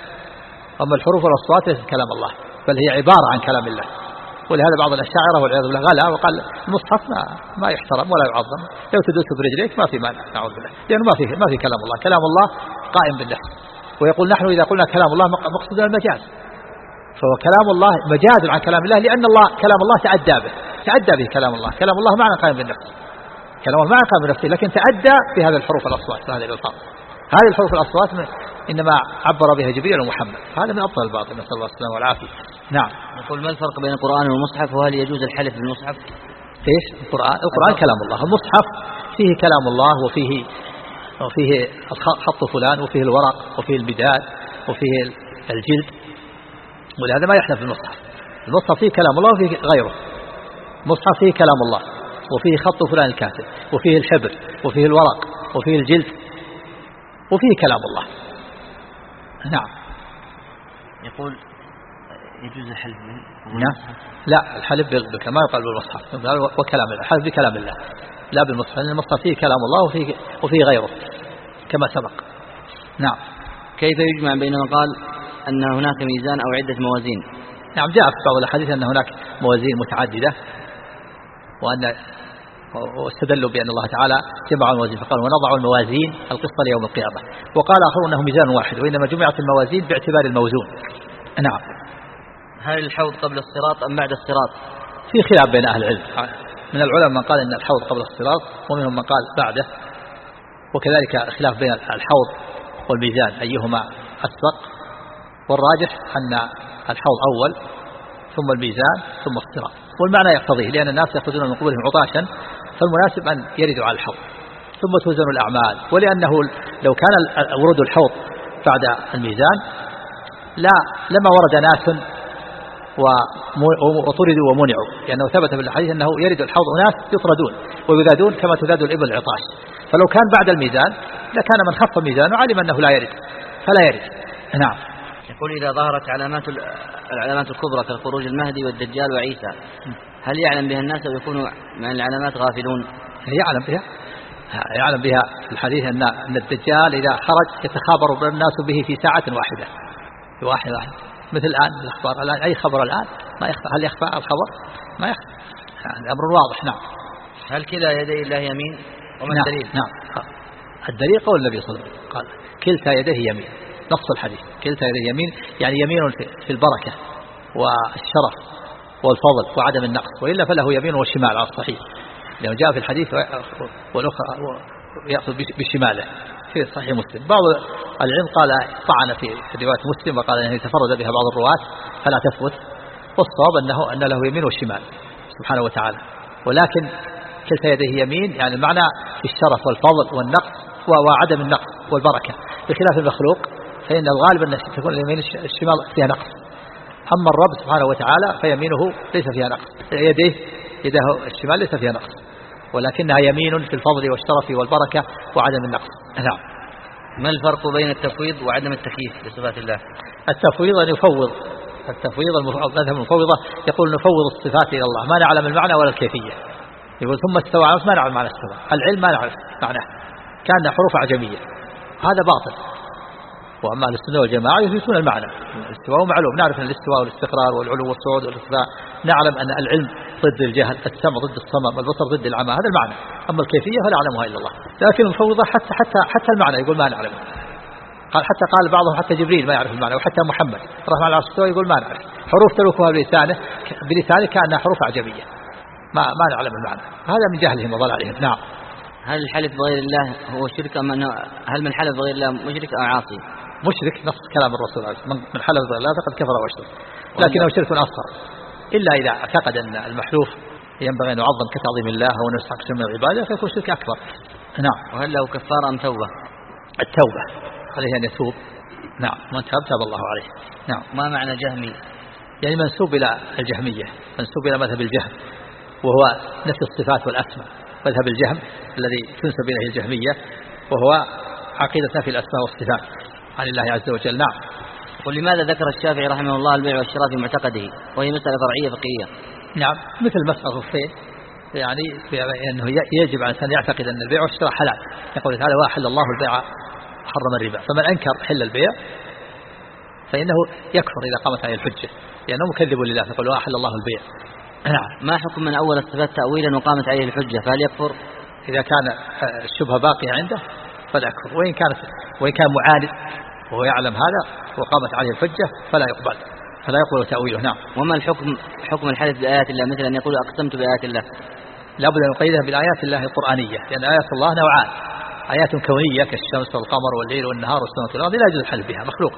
أما الحروف والأصوات ليست كلام الله بل هي عبارة عن كلام الله. ولهذا بعض الأشاعرة والعياذ بالله غلا وقال المصحف ما ما يحترم ولا يعظم. لو تدوس برجليك ما في مانع نعوذ بالله. لأنه ما في ما في كلام الله. كلام الله قائم بالنفس. ويقول نحن إذا قلنا كلام الله مقصودنا المجاز. فهو كلام الله مجاز عن كلام الله لأن الله كلام الله تعدى به. تعدى به كلام الله. كلام الله معنى قائم بالنفس. كلام الله معنى قائم بالنفس لكن تعدى بهذا الحروف الأصوات بهذه الألفاظ. هذه الحروف الأصوات إنما عبر بها جبريل ومحمد. هذا من أفضل الباطل نسأل الله السلامة والعافية. نعم. يقول ما الفرق بين القرآن والمصحف؟ وهل يجوز الحلف بالمصحف؟ إيش؟ القرآن القرآن كلام الله. المصحف فيه كلام الله وفيه وفيه خط فلان وفيه الورق وفيه البداد وفيه الجلد. ولهذا ما يحلف بالمصحف. المصحف فيه كلام الله وفيه غيره. المصحف فيه كلام الله وفيه خط فلان الكاتب وفيه الحبر وفيه الورق وفيه الجلد. وفيه كلام الله. نعم. يقول يجوز الحلف نعم. لا الحلف بالكلام ما يقال بالمصحف وكلام الله الحلف بكلام الله. لا بالمصحف لأن المصحف فيه كلام الله وفيه, وفيه غيره كما سبق. نعم. كيف يجمع بين ما قال أن هناك ميزان أو عدة موازين. نعم جاء في بعض الأحاديث أن هناك موازين متعددة وأن واستدلوا بأن الله تعالى جمع الموازين فقال ونضع الموازين القسط ليوم القيامة. وقال آخرون أنه ميزان واحد وإنما جمعت الموازين باعتبار الموزون. نعم. هل الحوض قبل الصراط أم بعد الصراط؟ في خلاف بين أهل العلم. من العلماء من قال أن الحوض قبل الصراط ومنهم من قال بعده. وكذلك خلاف بين الحوض والميزان أيهما أسبق؟ والراجح أن الحوض أول ثم الميزان ثم الصراط. والمعنى يقتضيه لأن الناس يأخذون من قبورهم عطاشا فالمناسب أن يردوا على الحوض ثم توزن الأعمال. ولأنه لو كان ورود الحوض بعد الميزان لا لما ورد ناس وطردوا ومنعوا. لأنه ثبت في الحديث أنه يرد الحوض أناس يطردون ويذادون كما تذاد الإبل العطاش. فلو كان بعد الميزان لكان من خف الميزان وعلم أنه لا يرد. فلا يرد. نعم. يقول إذا ظهرت علامات العلامات الكبرى كالخروج المهدي والدجال وعيسى هل يعلم بها الناس أو يكونوا من العلامات غافلون؟ يعلم بها. يعلم بها في الحديث أن أن الدجال إذا خرج يتخابر الناس به في ساعة واحدة. في واحد واحد. مثل الآن الأخبار الآن أي خبر الآن؟ ما يخفى. هل يخفى الخبر؟ ما يخفى. يعني أمر واضح نعم. هل كلا يدي الله يمين؟ وما نعم الدليل؟ نعم. الدليل قول النبي صلى الله عليه وسلم قال كلتا يديه يمين. نص الحديث. كلتا يديه يمين يعني يمين في البركة والشرف. والفضل وعدم النقص وإلا فله يمين وشمال على الصحيح لأنه جاء في الحديث والأخرى يأخذ بشماله. في صحيح مسلم. بعض العلم قال طعن في رواية مسلم وقال أنه يتفرد بها بعض الرواة فلا تثبت. والصواب أنه أن له يمين وشمال سبحانه وتعالى. ولكن كلتا يديه يمين؟ يعني المعنى الشرف والفضل والنقص وعدم النقص والبركة. بخلاف المخلوق فإن الغالب أن تكون اليمين الشمال فيها نقص. أما الرب سبحانه وتعالى فيمينه ليس فيها نقص. يديه يده الشمال ليس فيها نقص. ولكنها يمين في الفضل والشرف والبركة وعدم النقص. نعم. ما الفرق بين التفويض وعدم التكييف لصفات الله؟ التفويض أن يفوض. التفويض المذهب المفوضة يقول نفوض الصفات إلى الله ما نعلم المعنى ولا الكيفية. يقول ثم استوى ما نعلم معنى استوى. العلم ما نعرف معناه. كان حروف عجمية. هذا باطل. وأما السنة والجماعة يثبتون المعنى. الاستواء معلوم. نعرف أن الاستواء والاستقرار والعلو والصعود والارتفاع نعلم أن العلم ضد الجهل السمع ضد الصمم البصر ضد العمى. هذا المعنى. أما الكيفية فلا يعلمها إلا الله. لكن المفوضة حتى حتى حتى المعنى. يقول ما نعلم. قال حتى قال بعضهم حتى جبريل ما يعرف المعنى وحتى محمد الرحمن على السماء يقول ما نعرف. حروف تلوكها بلسانه بلسانه كأنها حروف أعجمية. ما ما نعلم المعنى. هذا من جهلهم وضلالهم نعم. هل الحلف بغير الله هو شرك أم أنه هل من حلف بغير الله مشرك أو عاصي؟ مشرك نص كلام الرسول عليه من حلف بغير الله فقد كفر واشرك. لكنه شرك أصغر. إلا إذا اعتقد أن المحلوف ينبغي أن يعظم كتعظيم الله وأن يستحق من العبادة فيكون شرك أكبر. نعم. وهل له كفارة أم توبة؟ التوبة. عليه أن يتوب. نعم. من تاب تاب الله عليه. نعم. ما معنى جهمي؟ يعني منسوب إلى الجهمية. منسوب إلى مذهب الجهم. وهو نفي الصفات والأسماء. مذهب الجهم الذي تنسب إليه الجهمية. وهو عقيدة نفي الأسماء والصفات. عن الله عز وجل. نعم. ولماذا ذكر الشافعي رحمه الله البيع والشراء في معتقده؟ وهي مسألة فرعية فقهية. نعم. مثل مسألة الصيد يعني أنه يجب على الإنسان يعتقد أن البيع والشراء حلال. يقول تعالى واحل الله البيع حرم الربا. فمن أنكر حل البيع فإنه يكفر إذا قامت عليه الحجة. لأنه مكذب لله. يقول واحل الله البيع. نعم. ما حكم من أول الصفات تأويلا وقامت عليه الحجة؟ فهل يكفر؟ إذا كان الشبهة باقية عنده فلا يكفر. وإن كانت وإن كان معاند وهو يعلم هذا وقامت عليه الحجة فلا يقبل فلا يقبل تأويله نعم. وما الحكم حكم الحلف بآيات الله؟ مثل أن يقول أقسمت بآيات الله. لابد أن نقيدها بالآيات الله القرآنية لأن آيات الله نوعان. آيات كونية كالشمس والقمر والليل والنهار والسماء والأرض لا يجوز الحلف بها مخلوقة.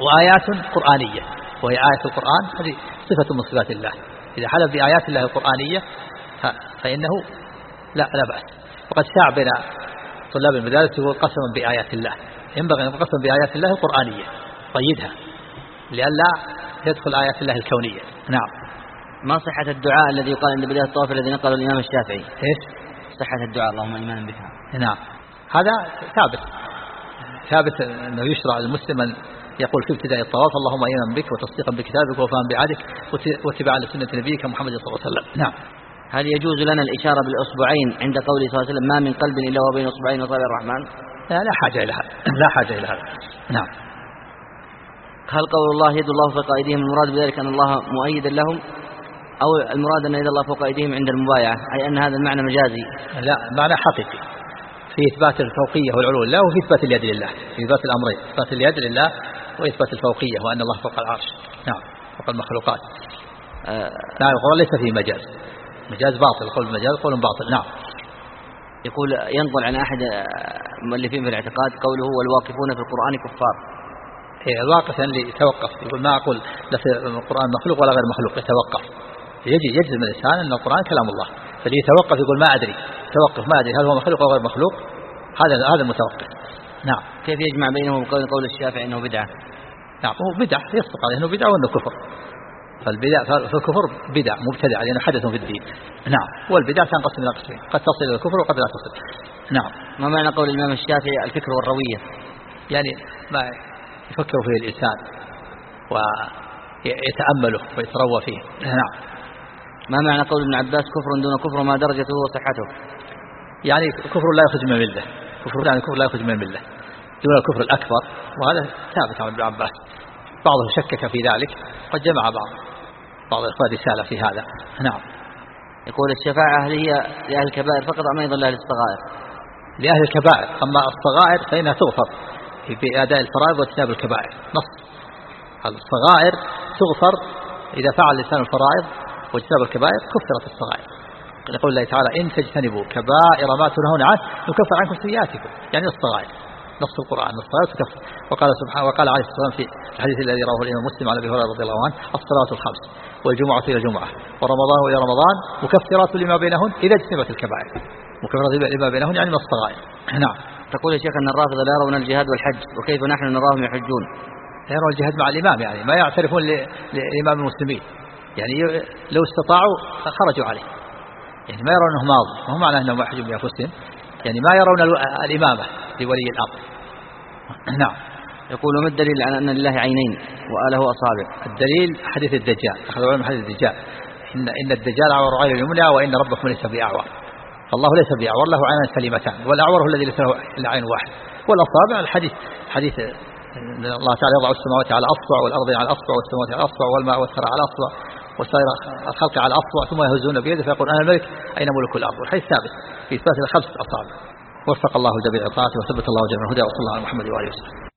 وآيات قرآنية وهي آية القرآن هذه صفة من صفات الله. إذا حلف بآيات الله القرآنية فإنه لا لا بأس. وقد شاع بين طلاب المدارس يقول قسما بآيات الله. ينبغي أن قسم بآيات الله القرآنية. قيدها لئلا يدخل آيات الله الكونية. نعم. ما صحة الدعاء الذي يقال عند بداية الطواف الذي نقله الإمام الشافعي؟ إيش؟ صحة الدعاء اللهم إيمانا بك. نعم. هذا ثابت. ثابت أنه يشرع للمسلم أن يقول في ابتداء الطواف اللهم ايمنا بك وتصديقا بكتابك وفهم بعدك واتباعا لسنة نبيك محمد صلى الله عليه وسلم. نعم. هل يجوز لنا الإشارة بالأصبعين عند قوله صلى الله عليه وسلم ما من قلب إلا وبين أصبعين أصابع الرحمن؟ لا لا حاجة إلى هذا. لا حاجة إلى هذا. نعم. هل قول الله يد الله فوق أيديهم المراد بذلك أن الله مؤيدا لهم؟ أو المراد أن يد الله فوق أيديهم عند المبايعة؟ أي أن هذا المعنى مجازي؟ لا معنى حقيقي. في إثبات الفوقية والعلو لله وفي إثبات اليد لله. في إثبات الأمرين إثبات اليد لله وإثبات الفوقية وأن الله فوق العرش. نعم فوق المخلوقات. آه. لا القرآن ليس فيه مجاز. مجاز باطل قول مجاز قول باطل. نعم. يقول ينقل عن أحد مؤلفين في الاعتقاد قوله والواقفون في القرآن كفار. إيه يعني يتوقف يقول ما أقول لا في القرآن مخلوق ولا غير مخلوق يتوقف. يجي يجزم الإنسان أن القرآن كلام الله. فاللي يتوقف يقول ما أدري. توقف ما أدري هل هو مخلوق أو غير مخلوق؟ هذا هذا المتوقف. نعم. كيف يجمع بينه وبين قول الشافعي أنه بدعة؟ نعم هو بدعة يصدق عليه أنه بدعة وأنه كفر. فالبدع فالكفر بدع مبتدع لأنه حدث في الدين. نعم. والبدع تنقسم إلى قسمين قد تصل إلى الكفر وقد لا تصل. نعم. ما معنى قول الإمام الشافعي الفكر والروية؟ يعني ما يفكر فيه الإنسان ويتأمله ويتروى فيه. نعم. ما معنى قول ابن عباس كفر دون كفر ما درجته وصحته؟ يعني كفر لا يخرج من الملة. كفر يعني كفر لا يخرج من الملة. دون الكفر الأكبر وهذا ثابت عن ابن عباس. بعضهم شكك في ذلك قد جمع بعض. بعض الإخوان رسالة في هذا. نعم. يقول الشفاعة هل هي لأهل الكبائر فقط أم أيضا لأهل الصغائر؟ لأهل الكبائر. أما الصغائر فإنها تغفر في أداء الفرائض واجتناب الكبائر. نص. الصغائر تغفر إذا فعل الإنسان الفرائض واجتناب الكبائر كفرت الصغائر. يقول الله تعالى إن تجتنبوا كبائر ما تنهون عنه نكفر عنكم سيئاتكم. يعني الصغائر. نص القرآن الصلاة تكفر وقال سبحانه وقال عليه الصلاة والسلام في الحديث الذي رواه الإمام مسلم عن أبي هريرة رضي الله عنه الصلاة الخمس والجمعة إلى جمعة. ورمضان إلى رمضان مكفرات لما بينهن إذا اجتنبت الكبائر. مكفرات لما بينهن يعني من الصغائر. نعم. تقول يا شيخ أن الرافضة لا يرون الجهاد والحج وكيف نحن نراهم يحجون؟ لا يرون الجهاد مع الإمام يعني ما يعترفون لإمام المسلمين. يعني لو استطاعوا خرجوا عليه. يعني ما يرون أنه ماضي ما هو معناه أنهم يحجون بأنفسهم يعني ما يرون الإمامة. لولي الأمر. نعم. يقول ما الدليل على أن لله عينين وآله أصابع؟ الدليل حديث الدجال. أخذ من حديث الدجال. إن, إن الدجال أعور عين اليمنى وإن ربكم ليس بأعور. فالله ليس بأعور له عينان سليمتان. والأعور هو الذي ليس له إلا عين واحد. والأصابع الحديث حديث الله تعالى يضع السماوات على أصبع والأرض على أصبع والسماوات على أصبع والماء والثرى على أصبع وسائر الخلق على أصبع ثم يهزون بيده فيقول أنا الملك أين ملك الأرض؟ والحديث ثابت في إثبات الخمسة أصابع. وفق الله الجميع طاعته وثبت الله جميع الهدى وصلى الله على محمد وآله وسلم.